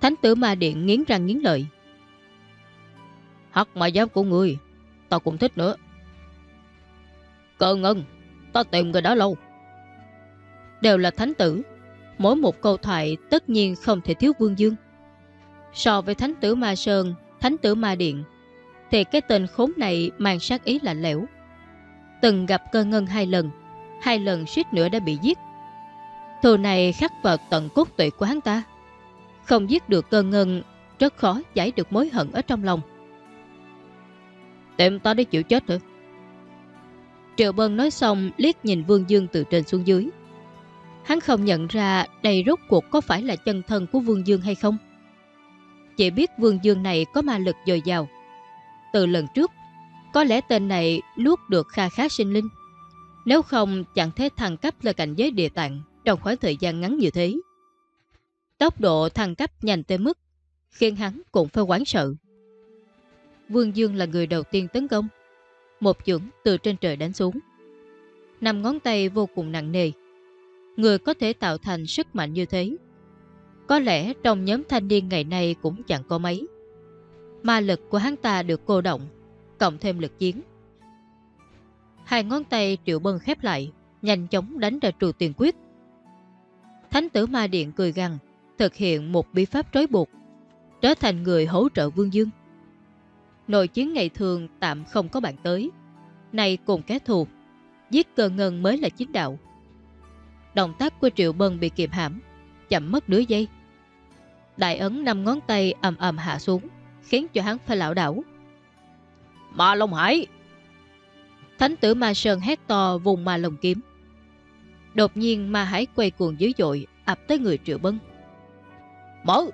Thánh tử ma điện nghiến răng nghiến lợi. Hắc ma giáp của ngươi, ta cũng thích nữa. Cờ ngân, ta tìm người đã lâu. Đều là thánh tử. Mỗi một câu thoại tất nhiên không thể thiếu Vương Dương. So với Thánh tử Ma Sơn, Thánh tử Ma Điện, thì cái tên khốn này mang sát ý lạnh lẽo. Từng gặp cơ ngân hai lần, hai lần suýt nữa đã bị giết. Thù này khắc vào tận cốt tuệ của hắn ta. Không giết được cơ ngân, rất khó giải được mối hận ở trong lòng. Tìm ta để chịu chết hả? Triệu Bân nói xong liếc nhìn Vương Dương từ trên xuống dưới. Hắn không nhận ra đây rốt cuộc có phải là chân thân của Vương Dương hay không. Chỉ biết Vương Dương này có ma lực dồi dào. Từ lần trước, có lẽ tên này nuốt được kha khá sinh linh. Nếu không chẳng thể thăng cấp là cảnh giới địa tạng trong khoảng thời gian ngắn như thế. Tốc độ thăng cấp nhanh tới mức khiến hắn cũng phải quán sợ. Vương Dương là người đầu tiên tấn công. Một chưởng từ trên trời đánh xuống. Năm ngón tay vô cùng nặng nề. Người có thể tạo thành sức mạnh như thế có lẽ trong nhóm thanh niên ngày nay cũng chẳng có mấy. Ma lực của hắn ta được cô động, cộng thêm lực chiến. Hai ngón tay triệu bân khép lại, nhanh chóng đánh ra trù tiền quyết. Thánh tử ma điện cười gằn, thực hiện một bí pháp trói buộc, trở thành người hỗ trợ Vương Dương. Nội chiến ngày thường tạm không có bạn tới, nay cùng kẻ thù, giết cơ ngân mới là chính đạo. Động tác của Triệu Bân bị kiềm hãm, chậm mất nửa giây. Đại ấn năm ngón tay ầm ầm hạ xuống, khiến cho hắn phải lão đảo. Ma Long Hải! Thánh tử Ma Sơn hét to vùng ma lồng kiếm. Đột nhiên Ma Hải quay cuồng dữ dội, ập tới người Triệu Bân. Mở!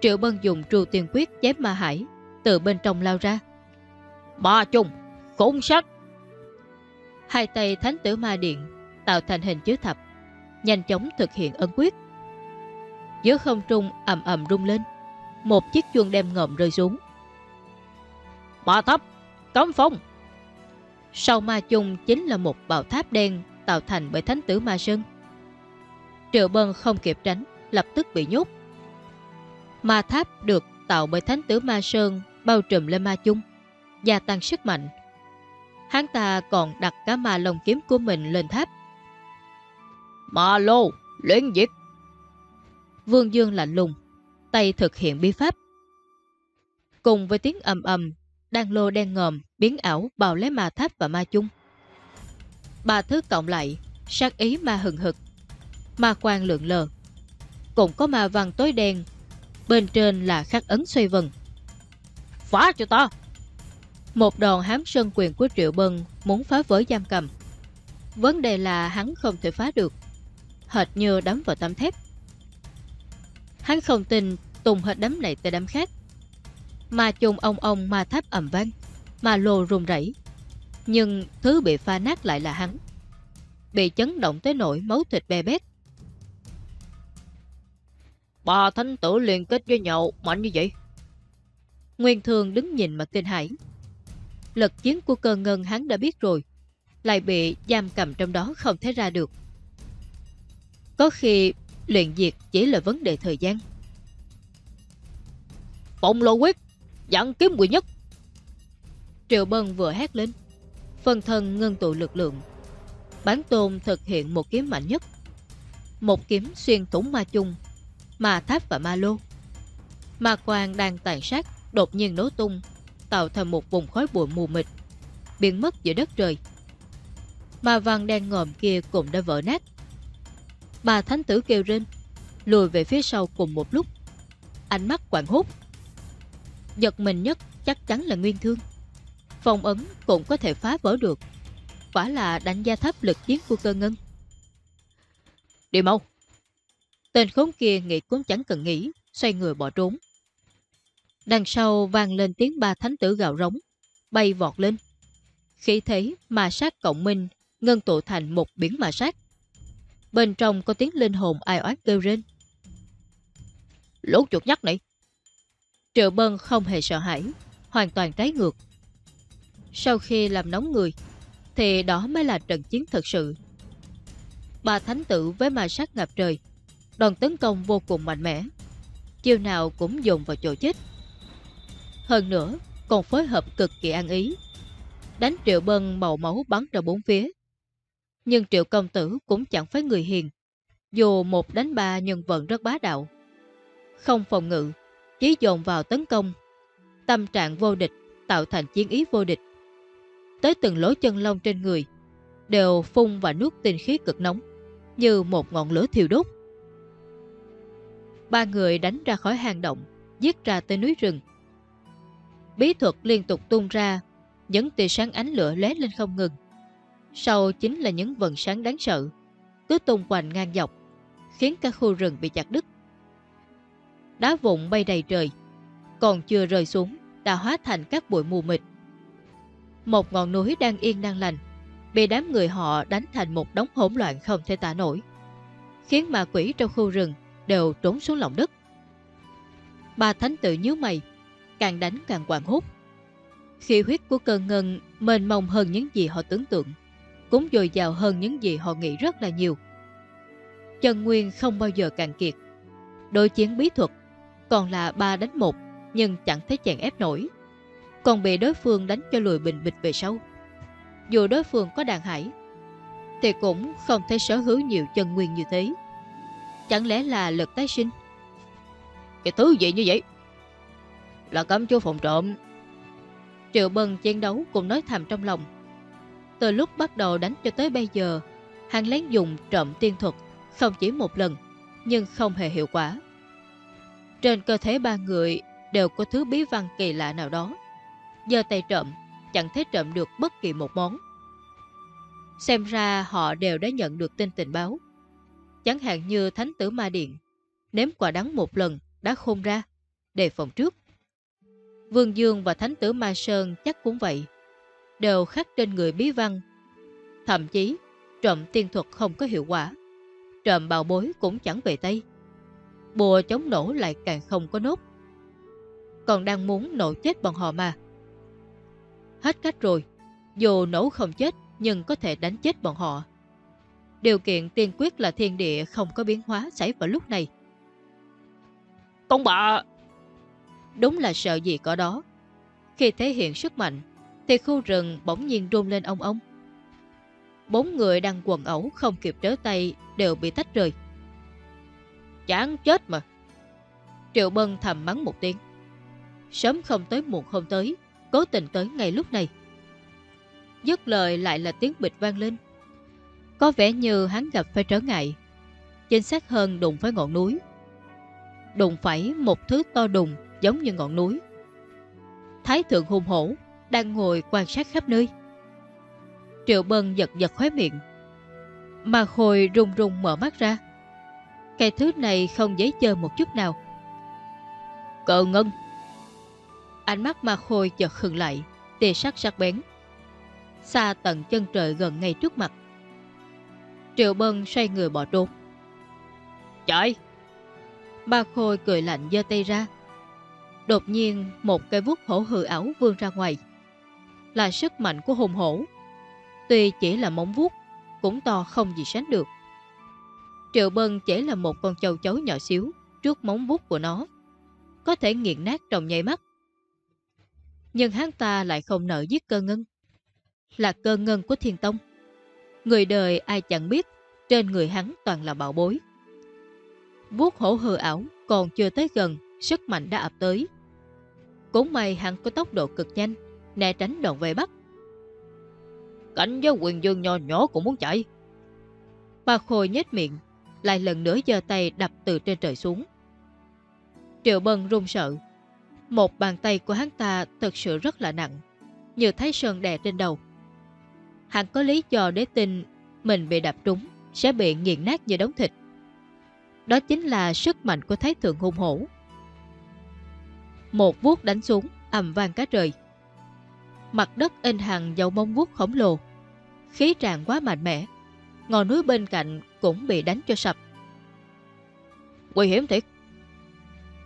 Triệu Bân dùng trù tiền quyết chém Ma Hải, từ bên trong lao ra. Ma chung! Khốn sát! Hai tay thánh tử ma điện tạo thành hình chữ thập, nhanh chóng thực hiện ấn quyết. Giữa không trung ầm ầm rung lên, một chiếc chuông đem ngộm rơi xuống. Bà thấp! Cấm phong! Sau ma chung chính là một bảo tháp đen tạo thành bởi thánh tử ma sơn. Triệu Bân không kịp tránh, lập tức bị nhốt. Ma tháp được tạo bởi thánh tử ma sơn bao trùm lên ma chung, gia tăng sức mạnh. Hắn ta còn đặt cả ma lồng kiếm của mình lên tháp. Ma lô, luyện diệt. Vương Dương lạnh lùng, tay thực hiện bí pháp. Cùng với tiếng ầm ầm, đan lô đen ngòm, biến ảo bào lấy ma tháp và ma chung. Ba thứ cộng lại, sát ý ma hừng hực, ma quang lượng lờ. Cũng có ma văn tối đen, bên trên là khắc ấn xoay vần. Phá cho ta! Một đòn hám sơn quyền của Triệu Bân muốn phá vỡ giam cầm. Vấn đề là hắn không thể phá được, hệt như đấm vào tấm thép. Hắn không tin tùng hết đấm này tới đấm khác. Mà chung ông ông ma tháp ẩm vang, mà lồ rung rẩy. Nhưng thứ bị pha nát lại là hắn. Bị chấn động tới nỗi máu thịt bè bét. Ba thánh tử liên kết với nhau mạnh như vậy. Nguyên Thường đứng nhìn mà kinh hãi. Lực chiến của cơ ngân hắn đã biết rồi, lại bị giam cầm trong đó không thể ra được. Có khi luyện diệt chỉ là vấn đề thời gian. Phong lô quyết, dẫn kiếm quỷ nhất. Triệu Bân vừa hét lên, phần thân ngân tụ lực lượng. Bán tôn thực hiện một kiếm mạnh nhất. Một kiếm xuyên thủng ma chung, ma tháp và ma lô. Ma quang đang tàn sát, đột nhiên nổ tung, tạo thành một vùng khói bụi mù mịt, biến mất giữa đất trời. Ma văn đen ngòm kia cũng đã vỡ nát. Bà thánh tử kêu rên, lùi về phía sau cùng một lúc. Ánh mắt quảng hút. Giật mình nhất chắc chắn là nguyên thương. Phong ấn cũng có thể phá vỡ được. Quả là đánh giá thấp lực chiến của cơ ngân. Đi mau. Tên khốn kia nghĩ cũng chẳng cần nghĩ, xoay người bỏ trốn. Đằng sau vang lên tiếng ba thánh tử gạo rống, bay vọt lên. Khi thấy mà sát cộng minh, ngân tụ thành một biển mà sát. Bên trong có tiếng linh hồn ai oán kêu rên. Lốt chuột nhắc này. Triệu Bân không hề sợ hãi, hoàn toàn trái ngược. Sau khi làm nóng người, thì đó mới là trận chiến thật sự. Ba thánh tử với ma sát ngập trời, đòn tấn công vô cùng mạnh mẽ. Chiêu nào cũng dùng vào chỗ chết. Hơn nữa, còn phối hợp cực kỳ ăn ý. Đánh Triệu Bân màu máu bắn ra bốn phía. Nhưng Triệu Công Tử cũng chẳng phải người hiền. Dù một đánh ba nhân vận rất bá đạo. Không phòng ngự, chí dồn vào tấn công. Tâm trạng vô địch tạo thành chiến ý vô địch. Tới từng lỗ chân lông trên người, đều phun và nuốt tinh khí cực nóng, như một ngọn lửa thiêu đốt. Ba người đánh ra khỏi hang động, giết ra tới núi rừng. Bí thuật liên tục tung ra, những tia sáng ánh lửa lé lên không ngừng. Sau chính là những vần sáng đáng sợ, cứ tung quanh ngang dọc, khiến cả khu rừng bị chặt đứt. Đá vụn bay đầy trời, còn chưa rơi xuống, đã hóa thành các bụi mù mịt. Một ngọn núi đang yên đang lành, bị đám người họ đánh thành một đống hỗn loạn không thể tả nổi, khiến ma quỷ trong khu rừng đều trốn xuống lòng đất. Ba thánh tự nhíu mày, càng đánh càng quảng hút. Khi huyết của cơn ngân mênh mông hơn những gì họ tưởng tượng, cũng dồi dào hơn những gì họ nghĩ rất là nhiều. Chân Nguyên không bao giờ cạn kiệt. Đối chiến bí thuật còn là ba đánh một, nhưng chẳng thấy chèn ép nổi. Còn bị đối phương đánh cho lùi bình bịch về sau. Dù đối phương có đàn hải, thì cũng không thể sở hữu nhiều chân nguyên như thế. Chẳng lẽ là lực tái sinh? Cái thứ gì như vậy? Là cấm chú phòng trộm. Triệu Bân chiến đấu cùng nói thầm trong lòng. Từ lúc bắt đầu đánh cho tới bây giờ, hắn lén dùng trộm tiên thuật không chỉ một lần, nhưng không hề hiệu quả. Trên cơ thể ba người đều có thứ bí văn kỳ lạ nào đó. Giờ tay trộm, chẳng thấy trộm được bất kỳ một món. Xem ra họ đều đã nhận được tin tình báo. Chẳng hạn như Thánh tử Ma Điện, nếm quả đắng một lần đã khôn ra, đề phòng trước. Vương Dương và Thánh tử Ma Sơn chắc cũng vậy, đều khắc trên người bí văn. Thậm chí, trộm tiên thuật không có hiệu quả. Trộm bào bối cũng chẳng về tay. Bùa chống nổ lại càng không có nốt. Còn đang muốn nổ chết bọn họ mà. Hết cách rồi, dù nổ không chết nhưng có thể đánh chết bọn họ. Điều kiện tiên quyết là thiên địa không có biến hóa xảy vào lúc này. Công bà! Đúng là sợ gì có đó. Khi thể hiện sức mạnh, thì khu rừng bỗng nhiên rung lên ông ông. Bốn người đang quần ẩu không kịp trở tay đều bị tách rời. Chán chết mà. Triệu Bân thầm mắng một tiếng. Sớm không tới muộn không tới, cố tình tới ngay lúc này. Dứt lời lại là tiếng bịch vang lên. Có vẻ như hắn gặp phải trở ngại. Chính xác hơn đụng phải ngọn núi. Đụng phải một thứ to đùng giống như ngọn núi. Thái thượng hung hổ đang ngồi quan sát khắp nơi. Triệu Bân giật giật khóe miệng. Mà Khôi rung rung mở mắt ra. Cái thứ này không dễ chơi một chút nào. Cờ ngân. Ánh mắt ma Khôi chợt khừng lại, tê sắc sắc bén. Xa tận chân trời gần ngay trước mặt. Triệu Bân xoay người bỏ trốn. Chạy! ma Khôi cười lạnh giơ tay ra. Đột nhiên một cây vuốt hổ hư ảo vươn ra ngoài. Là sức mạnh của hùng hổ. Tuy chỉ là móng vuốt, cũng to không gì sánh được. Triệu Bân chỉ là một con châu chấu nhỏ xíu trước móng vuốt của nó. Có thể nghiện nát trong nháy mắt. Nhưng hắn ta lại không nợ giết cơ ngân. Là cơ ngân của thiên tông. Người đời ai chẳng biết, trên người hắn toàn là bảo bối. Vuốt hổ hư ảo còn chưa tới gần, sức mạnh đã ập tới. Cũng may hắn có tốc độ cực nhanh, né tránh đòn về bắt. Cảnh giới quyền dương nhỏ nhỏ cũng muốn chạy. Bà Khôi nhếch miệng, lại lần nữa giơ tay đập từ trên trời xuống. Triệu Bân run sợ. Một bàn tay của hắn ta thật sự rất là nặng, như thấy sơn đè trên đầu. Hắn có lý do để tin mình bị đập trúng sẽ bị nghiền nát như đống thịt. Đó chính là sức mạnh của Thái Thượng hung hổ. Một vuốt đánh xuống, ầm vang cá trời. Mặt đất in hằng dầu mông vuốt khổng lồ. Khí tràn quá mạnh mẽ. Ngọn núi bên cạnh cũng bị đánh cho sập. Nguy hiểm thiệt.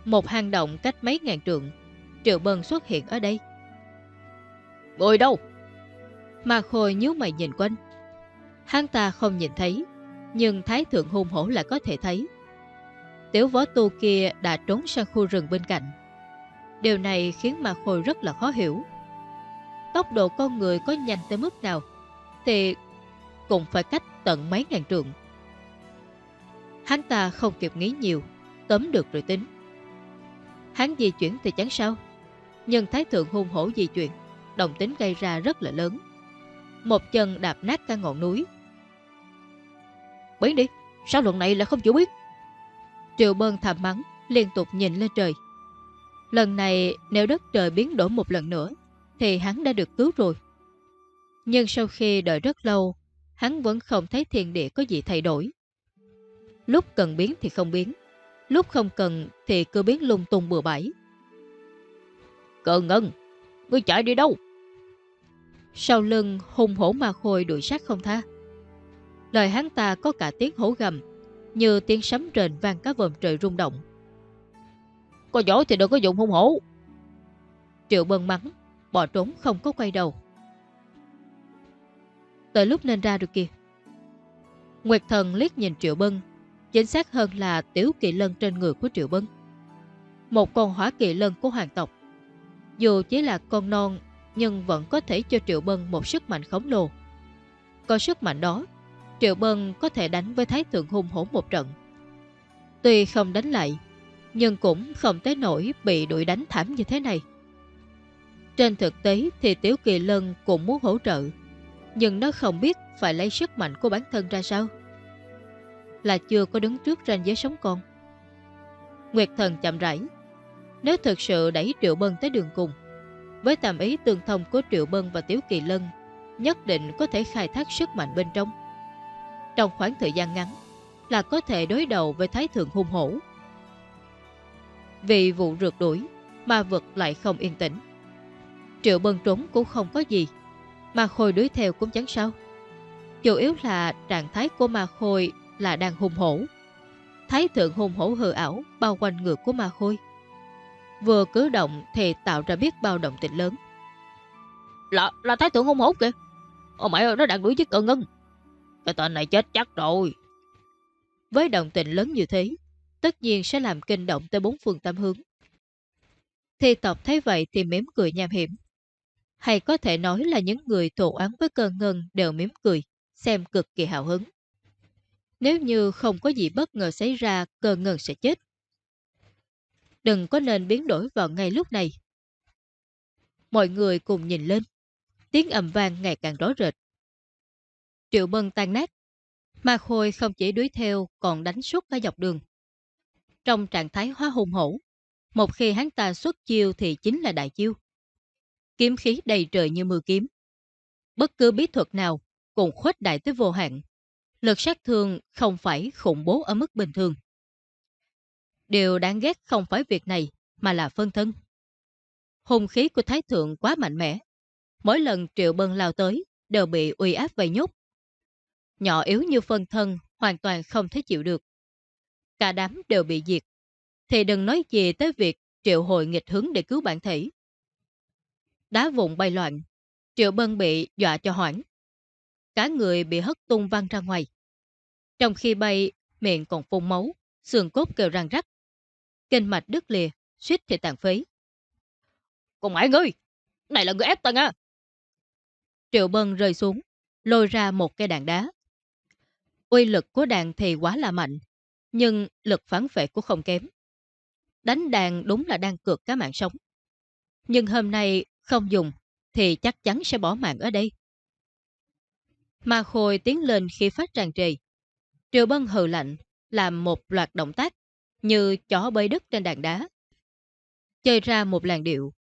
Một hang động cách mấy ngàn trượng. Triệu Bân xuất hiện ở đây. Người đâu? Mà Khôi nhíu mày nhìn quanh. Hắn ta không nhìn thấy, nhưng Thái Thượng hung hổ lại có thể thấy. Tiểu võ tu kia đã trốn sang khu rừng bên cạnh. Điều này khiến mà Khôi rất là khó hiểu. Tốc độ con người có nhanh tới mức nào thì cũng phải cách tận mấy ngàn trượng. Hắn ta không kịp nghĩ nhiều, tóm được rồi tính. Hắn di chuyển thì chẳng sao, nhưng Thái Thượng hung hổ di chuyển, đồng tính gây ra rất là lớn. Một chân đạp nát cả ngọn núi. Biến đi, sao luận này lại không chịu biết? Triệu Bân thầm mắng, liên tục nhìn lên trời. Lần này nếu đất trời biến đổi một lần nữa, thì hắn đã được cứu rồi. Nhưng sau khi đợi rất lâu, hắn vẫn không thấy thiên địa có gì thay đổi. Lúc cần biến thì không biến, lúc không cần thì cứ biến lung tung bừa bãi. Cờ ngân, ngươi chạy đi đâu? Sau lưng hung hổ ma khôi đuổi sát không tha. Lời hắn ta có cả tiếng hổ gầm, như tiếng sấm rền vang cả vòm trời rung động. Có giỏi thì đừng có dùng hung hổ. Triệu bân mắng, bỏ trốn không có quay đầu. Tới lúc nên ra được kìa. Nguyệt thần liếc nhìn Triệu Bân, chính xác hơn là tiểu kỵ lân trên người của Triệu Bân. Một con hỏa kỳ lân của hoàng tộc. Dù chỉ là con non nhưng vẫn có thể cho Triệu Bân một sức mạnh khổng lồ. Có sức mạnh đó, Triệu Bân có thể đánh với Thái Thượng hung hổ một trận. Tuy không đánh lại, nhưng cũng không tới nổi bị đuổi đánh thảm như thế này. Trên thực tế thì Tiểu Kỳ Lân cũng muốn hỗ trợ, nhưng nó không biết phải lấy sức mạnh của bản thân ra sao. Là chưa có đứng trước ranh giới sống con. Nguyệt Thần chậm rãi. Nếu thực sự đẩy Triệu Bân tới đường cùng, với tầm ý tương thông của Triệu Bân và Tiếu Kỳ Lân, nhất định có thể khai thác sức mạnh bên trong. Trong khoảng thời gian ngắn, là có thể đối đầu với Thái Thượng hung hổ. Vì vụ rượt đuổi, ma vực lại không yên tĩnh. Triệu Bân trốn cũng không có gì, mà khôi đuổi theo cũng chẳng sao. Chủ yếu là trạng thái của ma khôi là đang hung hổ. Thái thượng hung hổ hư ảo bao quanh ngược của ma khôi. Vừa cử động thì tạo ra biết bao động tình lớn. Là, là thái thượng hung hổ kìa. Ồ mẹ ơi, nó đang đuổi chiếc cờ ngân. Cái tên này chết chắc rồi. Với động tình lớn như thế, tất nhiên sẽ làm kinh động tới bốn phương tam hướng. Thi tộc thấy vậy thì mếm cười nham hiểm. Hay có thể nói là những người thù án với cơ ngân đều mếm cười, xem cực kỳ hào hứng. Nếu như không có gì bất ngờ xảy ra, cơ ngân sẽ chết. Đừng có nên biến đổi vào ngay lúc này. Mọi người cùng nhìn lên. Tiếng ầm vang ngày càng rõ rệt. Triệu bân tan nát. Ma Khôi không chỉ đuổi theo còn đánh suốt cả dọc đường. Trong trạng thái hóa hùng hổ, một khi hắn ta xuất chiêu thì chính là đại chiêu. Kiếm khí đầy trời như mưa kiếm. Bất cứ bí thuật nào cũng khuếch đại tới vô hạn. Lực sát thương không phải khủng bố ở mức bình thường. Điều đáng ghét không phải việc này, mà là phân thân. Hùng khí của Thái Thượng quá mạnh mẽ. Mỗi lần Triệu Bân lao tới, đều bị uy áp vây nhốt. Nhỏ yếu như phân thân, hoàn toàn không thể chịu được. Cả đám đều bị diệt. Thì đừng nói gì tới việc Triệu hồi nghịch hướng để cứu bản thể. Đá vụn bay loạn, Triệu Bân bị dọa cho hoảng. Cả người bị hất tung văng ra ngoài. Trong khi bay, miệng còn phun máu, xương cốt kêu răng rắc. Kinh mạch đứt lìa, suýt thì tàn phế. Còn mãi ơi, này là người ép tầng à. Triệu Bân rơi xuống, lôi ra một cây đạn đá. Uy lực của đạn thì quá là mạnh, nhưng lực phản vệ cũng không kém. Đánh đàn đúng là đang cược cá mạng sống. Nhưng hôm nay không dùng thì chắc chắn sẽ bỏ mạng ở đây. Ma Khôi tiến lên khi phát tràn trì. Triệu Bân hừ lạnh, làm một loạt động tác như chó bơi đất trên đàn đá. Chơi ra một làn điệu.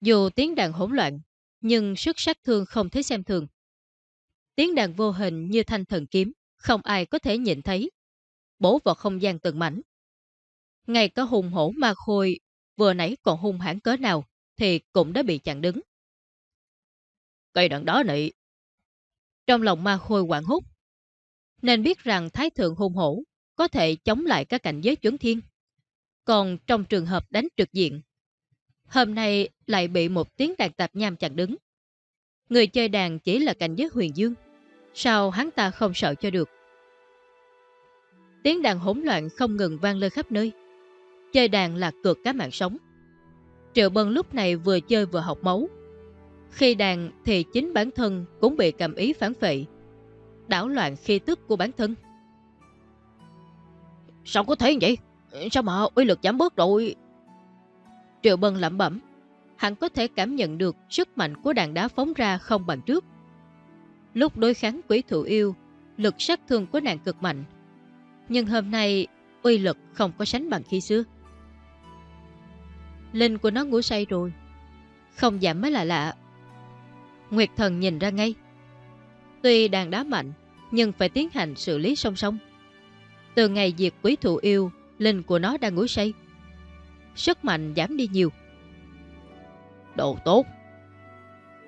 Dù tiếng đàn hỗn loạn, nhưng sức sát thương không thể xem thường. Tiếng đàn vô hình như thanh thần kiếm, không ai có thể nhìn thấy. Bổ vào không gian từng mảnh. Ngay cả hùng hổ ma khôi, vừa nãy còn hung hãn cớ nào, thì cũng đã bị chặn đứng. Cây đàn đó nị. Trong lòng ma khôi quảng hút, nên biết rằng Thái Thượng hung hổ có thể chống lại các cảnh giới chuẩn thiên. Còn trong trường hợp đánh trực diện, hôm nay lại bị một tiếng đàn tạp nham chặn đứng. Người chơi đàn chỉ là cảnh giới huyền dương, sao hắn ta không sợ cho được. Tiếng đàn hỗn loạn không ngừng vang lên khắp nơi. Chơi đàn là cược cá mạng sống. Triệu Bân lúc này vừa chơi vừa học máu. Khi đàn thì chính bản thân cũng bị cầm ý phản phệ, đảo loạn khi tức của bản thân. Sao có thể vậy? Sao mà uy lực giảm bớt rồi? Triệu Bân lẩm bẩm. Hắn có thể cảm nhận được sức mạnh của đàn đá phóng ra không bằng trước. Lúc đối kháng quỷ thụ yêu, lực sát thương của nàng cực mạnh. Nhưng hôm nay, uy lực không có sánh bằng khi xưa. Linh của nó ngủ say rồi. Không giảm mới là lạ. Nguyệt thần nhìn ra ngay. Tuy đàn đá mạnh, nhưng phải tiến hành xử lý song song. Từ ngày diệt quý thụ yêu, linh của nó đang ngủ say. Sức mạnh giảm đi nhiều. Đồ tốt.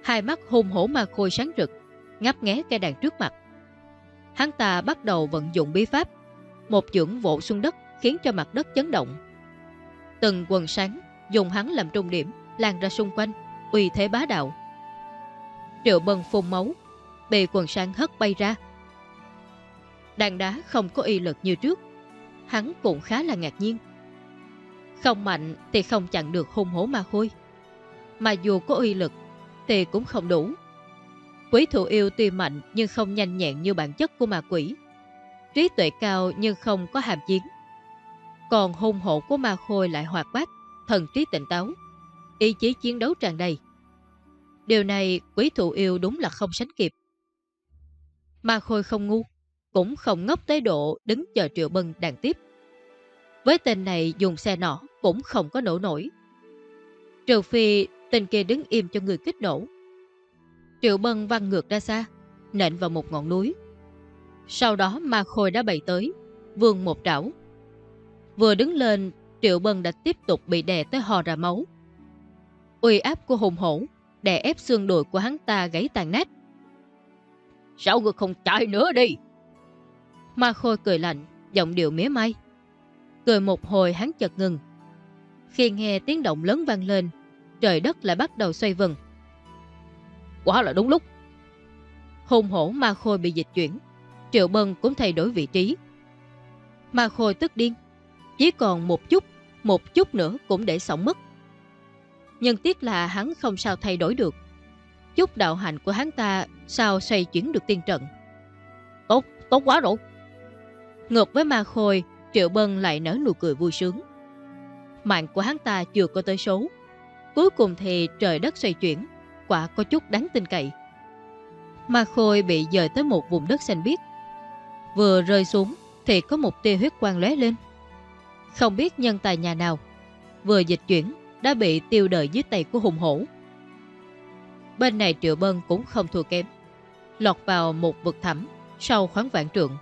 Hai mắt hung hổ ma khôi sáng rực, ngắp nghé cây đàn trước mặt. Hắn ta bắt đầu vận dụng bí pháp. Một chưởng vỗ xuống đất khiến cho mặt đất chấn động. Từng quần sáng dùng hắn làm trung điểm, lan ra xung quanh, uy thế bá đạo. Triệu bần phun máu, bị quần sang hất bay ra. Đàn đá không có y lực như trước, hắn cũng khá là ngạc nhiên. Không mạnh thì không chặn được hung hổ ma khôi. Mà dù có uy lực thì cũng không đủ. Quý thủ yêu tuy mạnh nhưng không nhanh nhẹn như bản chất của ma quỷ. Trí tuệ cao nhưng không có hàm chiến. Còn hung hổ của ma khôi lại hoạt bát, thần trí tỉnh táo, ý chí chiến đấu tràn đầy. Điều này quý thụ yêu đúng là không sánh kịp. Ma khôi không ngu, cũng không ngốc tới độ đứng chờ Triệu Bân đàn tiếp. Với tên này dùng xe nỏ cũng không có nổ nổi. Trừ phi tên kia đứng im cho người kích nổ. Triệu Bân văng ngược ra xa, nện vào một ngọn núi. Sau đó ma khôi đã bày tới, vươn một trảo. Vừa đứng lên, Triệu Bân đã tiếp tục bị đè tới hò ra máu. Uy áp của hùng hổ, đè ép xương đùi của hắn ta gãy tàn nát. Sao ngươi không chạy nữa đi? Ma khôi cười lạnh, giọng điệu mía mai. Cười một hồi hắn chợt ngừng. Khi nghe tiếng động lớn vang lên, trời đất lại bắt đầu xoay vần. Quá là đúng lúc. Hùng hổ ma khôi bị dịch chuyển, Triệu Bân cũng thay đổi vị trí. Ma khôi tức điên, chỉ còn một chút, một chút nữa cũng để sống mất. Nhưng tiếc là hắn không sao thay đổi được. Chút đạo hạnh của hắn ta sao xoay chuyển được tiên trận. Tốt, tốt quá rồi. Ngược với ma khôi, Triệu Bân lại nở nụ cười vui sướng. Mạng của hắn ta chưa có tới số. Cuối cùng thì trời đất xoay chuyển, quả có chút đáng tin cậy. Ma khôi bị dời tới một vùng đất xanh biếc. Vừa rơi xuống thì có một tia huyết quang lóe lên. Không biết nhân tài nhà nào, vừa dịch chuyển đã bị tiêu đời dưới tay của hùng hổ. Bên này Triệu Bân cũng không thua kém, lọt vào một vực thẳm sau khoáng vạn trượng.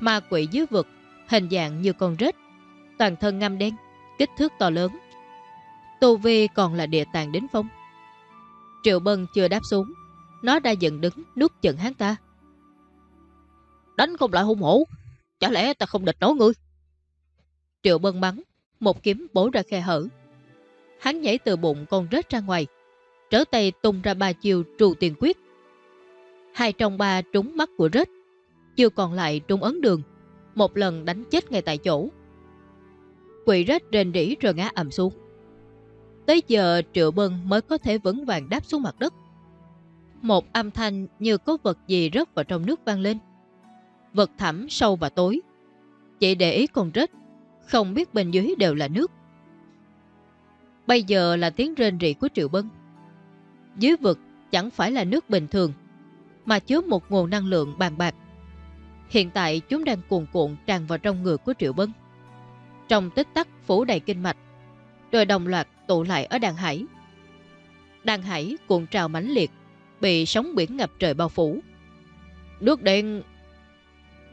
Ma quỷ dưới vực, hình dạng như con rết, toàn thân ngăm đen, kích thước to lớn. Tô Vi còn là địa tàng đến phong. Triệu Bân chưa đáp xuống, nó đã dựng đứng nuốt chừng hắn ta. Đánh không lại hung hổ, chả lẽ ta không địch nổi ngươi? Triệu Bân bắn, một kiếm bổ ra khe hở. Hắn nhảy từ bụng con rết ra ngoài, trở tay tung ra ba chiều trù tiền quyết. Hai trong ba trúng mắt của rết, chiều còn lại trúng ấn đường, một lần đánh chết ngay tại chỗ. Quỷ rết rền rỉ rồi ngã ầm xuống. Tới giờ Triệu Bân mới có thể vững vàng đáp xuống mặt đất. Một âm thanh như có vật gì rớt vào trong nước vang lên. Vật thẳm sâu và tối. Chị để ý con rết, không biết bên dưới đều là nước. Bây giờ là tiếng rên rỉ của Triệu Bân. Dưới vực chẳng phải là nước bình thường, mà chứa một nguồn năng lượng bàn bạc. Hiện tại chúng đang cuồn cuộn tràn vào trong người của Triệu Bân. Trong tích tắc phủ đầy kinh mạch, rồi đồng loạt tụ lại ở đàn hải. Đàn hải cuộn trào mãnh liệt, bị sóng biển ngập trời bao phủ. Nước đen...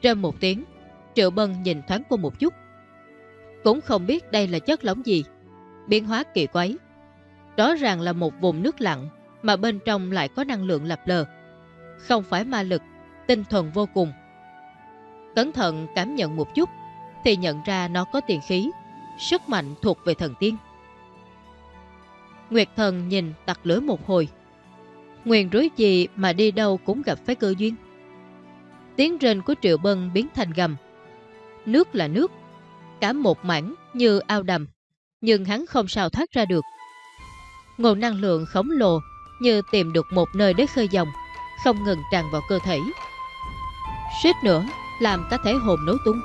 Trên một tiếng, Triệu Bân nhìn thoáng qua một chút. Cũng không biết đây là chất lỏng gì, biến hóa kỳ quái. Rõ ràng là một vùng nước lặng mà bên trong lại có năng lượng lập lờ. Không phải ma lực, tinh thuần vô cùng. Cẩn thận cảm nhận một chút thì nhận ra nó có tiền khí, sức mạnh thuộc về thần tiên. Nguyệt thần nhìn tặc lưỡi một hồi. Nguyền rối gì mà đi đâu cũng gặp phải cơ duyên. Tiếng rên của Triệu Bân biến thành gầm. Nước là nước, cả một mảnh như ao đầm, nhưng hắn không sao thoát ra được. Nguồn năng lượng khổng lồ như tìm được một nơi để khơi dòng, không ngừng tràn vào cơ thể. Suýt nữa làm cá thể hồn nấu tung.